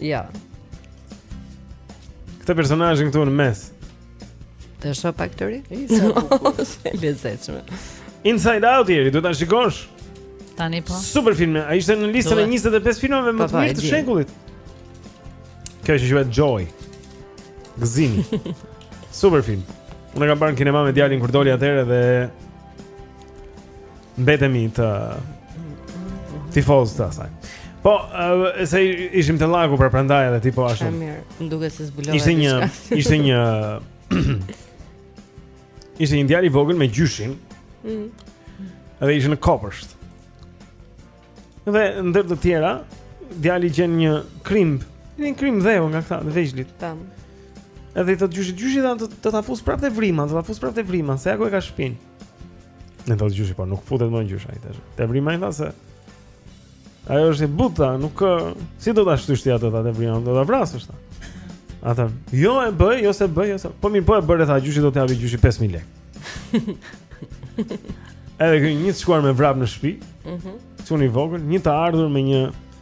[SPEAKER 2] Ja. Këtë personazhin këtu në mes
[SPEAKER 19] Të shoh pak, Jeri? I
[SPEAKER 8] sa bukur
[SPEAKER 19] E lezetshme
[SPEAKER 2] Inside Out Jeri, duhet ta shikosh
[SPEAKER 5] Tani po
[SPEAKER 2] Super film, ai ishte në listën e 25 filmave më të mirë të shekullit Kjo është Joy Gëzimi Super film Unë e kam parë në kinema me djalin kur doli atëherë dhe mbetemi tifozë të asaj. Po, e, se ishim të lagur prandaj edhe ti po ashtu.
[SPEAKER 19] Shumë mirë, më duket se zbulova.
[SPEAKER 2] Ishte një, ishte një Ishte një djalë i vogël me gjyshin.
[SPEAKER 19] Mhm.
[SPEAKER 2] Edhe ishte në kopësht. Dhe ndër të tjera, djali gjen një krimb, një krimb dheu nga këta, të vegjlit.
[SPEAKER 19] Tam.
[SPEAKER 2] Edhe i thotë gjyshit, gjyshi do ta fus prapë te vrima, do ta fus prapë te vrima, se ajo e ka shpinë. Edhe i thotë gjyshi, po nuk futet më o gjyshi ai te Te vrima i tha se Ai është i butë, nuk Si do ta shtysh ti atë te te vrima i tha, do ta vrasësh I tha, jo e bëj, jo s'e bën, jo se Po mirë po e bëre i tha gjyshi do të japi gjyshi 5.000 lek Edhe ky një të shkuar me vrap në shpi
[SPEAKER 19] mm -hmm.
[SPEAKER 2] Çuni i vogël, një të ardhur me një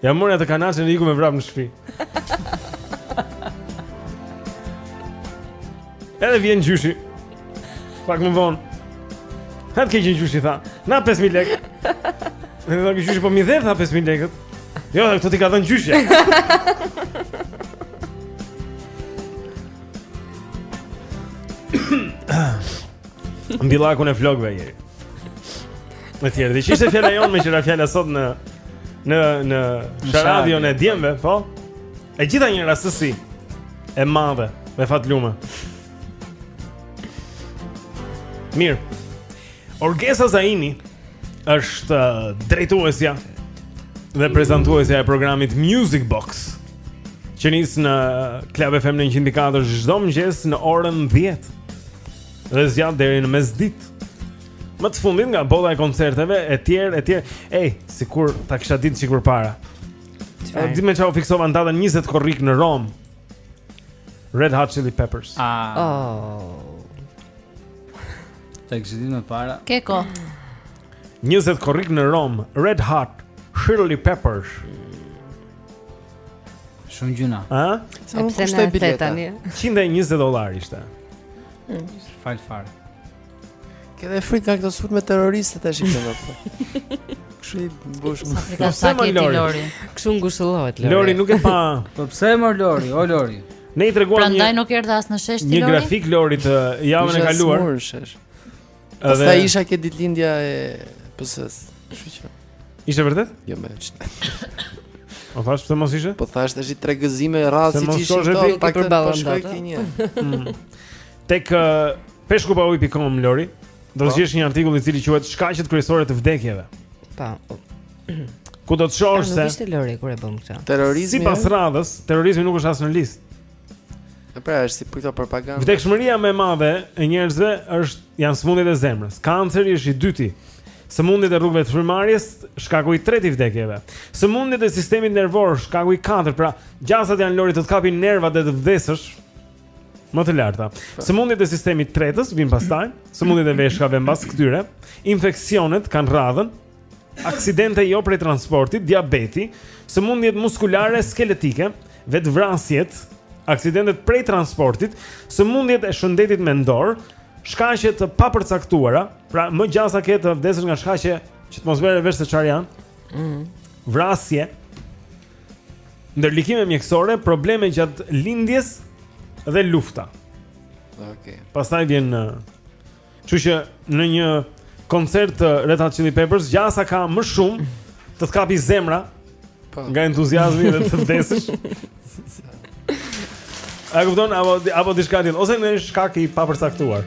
[SPEAKER 2] Ja mora të qarit dhe ika me vrap në shtëpi. Edhe vjen gjyshi. Pak më vonë. Ha të keqen gjyshi, tha. Na 5.000 lek. Edhe tha gjyshi, po mi dhe, tha 5.000 lekët. Jo, dhe këto t'i ka dhënë gjyshi. Mbi llakun e flokëve, jeri. E tjerë, dhe që ishte fjala jonë meqë ra fjala sot në Në, në radion e djemve, po E gjitha një rastësi E madhe, dhe fatlume Mirë Orgesa Zaimi është uh, drejtuesja Dhe prezantuesja e programit Music Box Që nis në Club FM në 104 Çdo mëngjes në orën 10 Dhe zgjat deri në mesditë Më të fundit nga bota e koncerteve e tjerë e tjerë. Ej, sikur ta kisha ditë çik më para.
[SPEAKER 19] Çfarë?
[SPEAKER 2] Di më ça, u fiksova datën 20 korrik në Rom. Red Hot Chili Peppers.
[SPEAKER 3] Ah.
[SPEAKER 19] Oh.
[SPEAKER 3] Ta kisha ditë më para.
[SPEAKER 5] Keko.
[SPEAKER 2] 20 korrik në Rom, Red Hot Chili Peppers.
[SPEAKER 3] Shumë
[SPEAKER 19] gjynah. Ë? Sa më kushtoi bileta?
[SPEAKER 2] 120 dollarë ishte.
[SPEAKER 3] Mm. Falas fare.
[SPEAKER 8] Ke dhe frikë nga këto sulme terroriste ta shikon apo. Kështu i mbush më.
[SPEAKER 5] Po pse moj Lori? Lori?
[SPEAKER 19] Kështu ngushëllohet Lori.
[SPEAKER 2] Lori nuk e pa.
[SPEAKER 3] Po pse moj Lori? O Lori.
[SPEAKER 2] Ne i treguam një.
[SPEAKER 5] Prandaj nuk erdha as në shesh ti Lori.
[SPEAKER 2] Një grafik Lorit javën e kaluar.
[SPEAKER 8] Në shesh. Edhe s'isha ke ditëlindja e PS-s. Kështu që.
[SPEAKER 2] Ishte vërtet?
[SPEAKER 8] Jo mo.
[SPEAKER 2] Po thash pse mos ishe?
[SPEAKER 8] Po thash tash i tre gëzime radhazi
[SPEAKER 2] ti
[SPEAKER 8] ishe.
[SPEAKER 19] Se
[SPEAKER 8] mos shohë
[SPEAKER 19] ti
[SPEAKER 8] për ballon
[SPEAKER 2] dot. Tek uh, peshkupauje.com Lori, do të
[SPEAKER 8] po.
[SPEAKER 2] gjesh një artikull i cili quhet Shkaqet kryesore të vdekjeve.
[SPEAKER 19] Pa. Po.
[SPEAKER 2] Ku do të shohësh se?
[SPEAKER 19] Nuk ishte Lori kur e bëmë këtë.
[SPEAKER 8] Terrorizmi.
[SPEAKER 2] Sipas radhës, terrorizmi nuk është as në listë.
[SPEAKER 8] E pra, është si për këto propaganda.
[SPEAKER 2] Vdekshmëria më e madhe e njerëzve është janë sëmundjet e zemrës. Kanceri është i dyti. Sëmundjet e rrugëve të frymëmarrjes shkaku i tretë i vdekjeve. Sëmundjet e sistemit nervor shkaku i katërt. Pra, gjasat janë Lori të të kapin nervat dhe të vdesësh. Më të larta. Po. Sëmundjet e sistemit tretës vijnë pastaj, sëmundjet e veshkave mbas këtyre, infeksionet kanë radhën,
[SPEAKER 20] aksidente jo prej transportit, diabeti, sëmundjet muskulare skeletike, vetëvrasjet, aksidentet prej transportit, sëmundjet e shëndetit mendor, shkaqe të papërcaktuara, pra më gjasa ke të vdesësh nga shkaqe që të mos merret vesh se çfarë janë.
[SPEAKER 1] Mm.
[SPEAKER 20] Vrasje. Ndërlikime mjekësore, probleme gjatë lindjes dhe lufta.
[SPEAKER 8] Okej. Okay.
[SPEAKER 20] Pastaj vjen. Kështu që në një koncert të Red Hot Chili Peppers, gjasa ka më shumë të të kapi zemra
[SPEAKER 8] po.
[SPEAKER 20] nga entuziazmi dhe të vdesësh. A kupton apo apo diçka tjetër ose një shkak i papërcaktuar.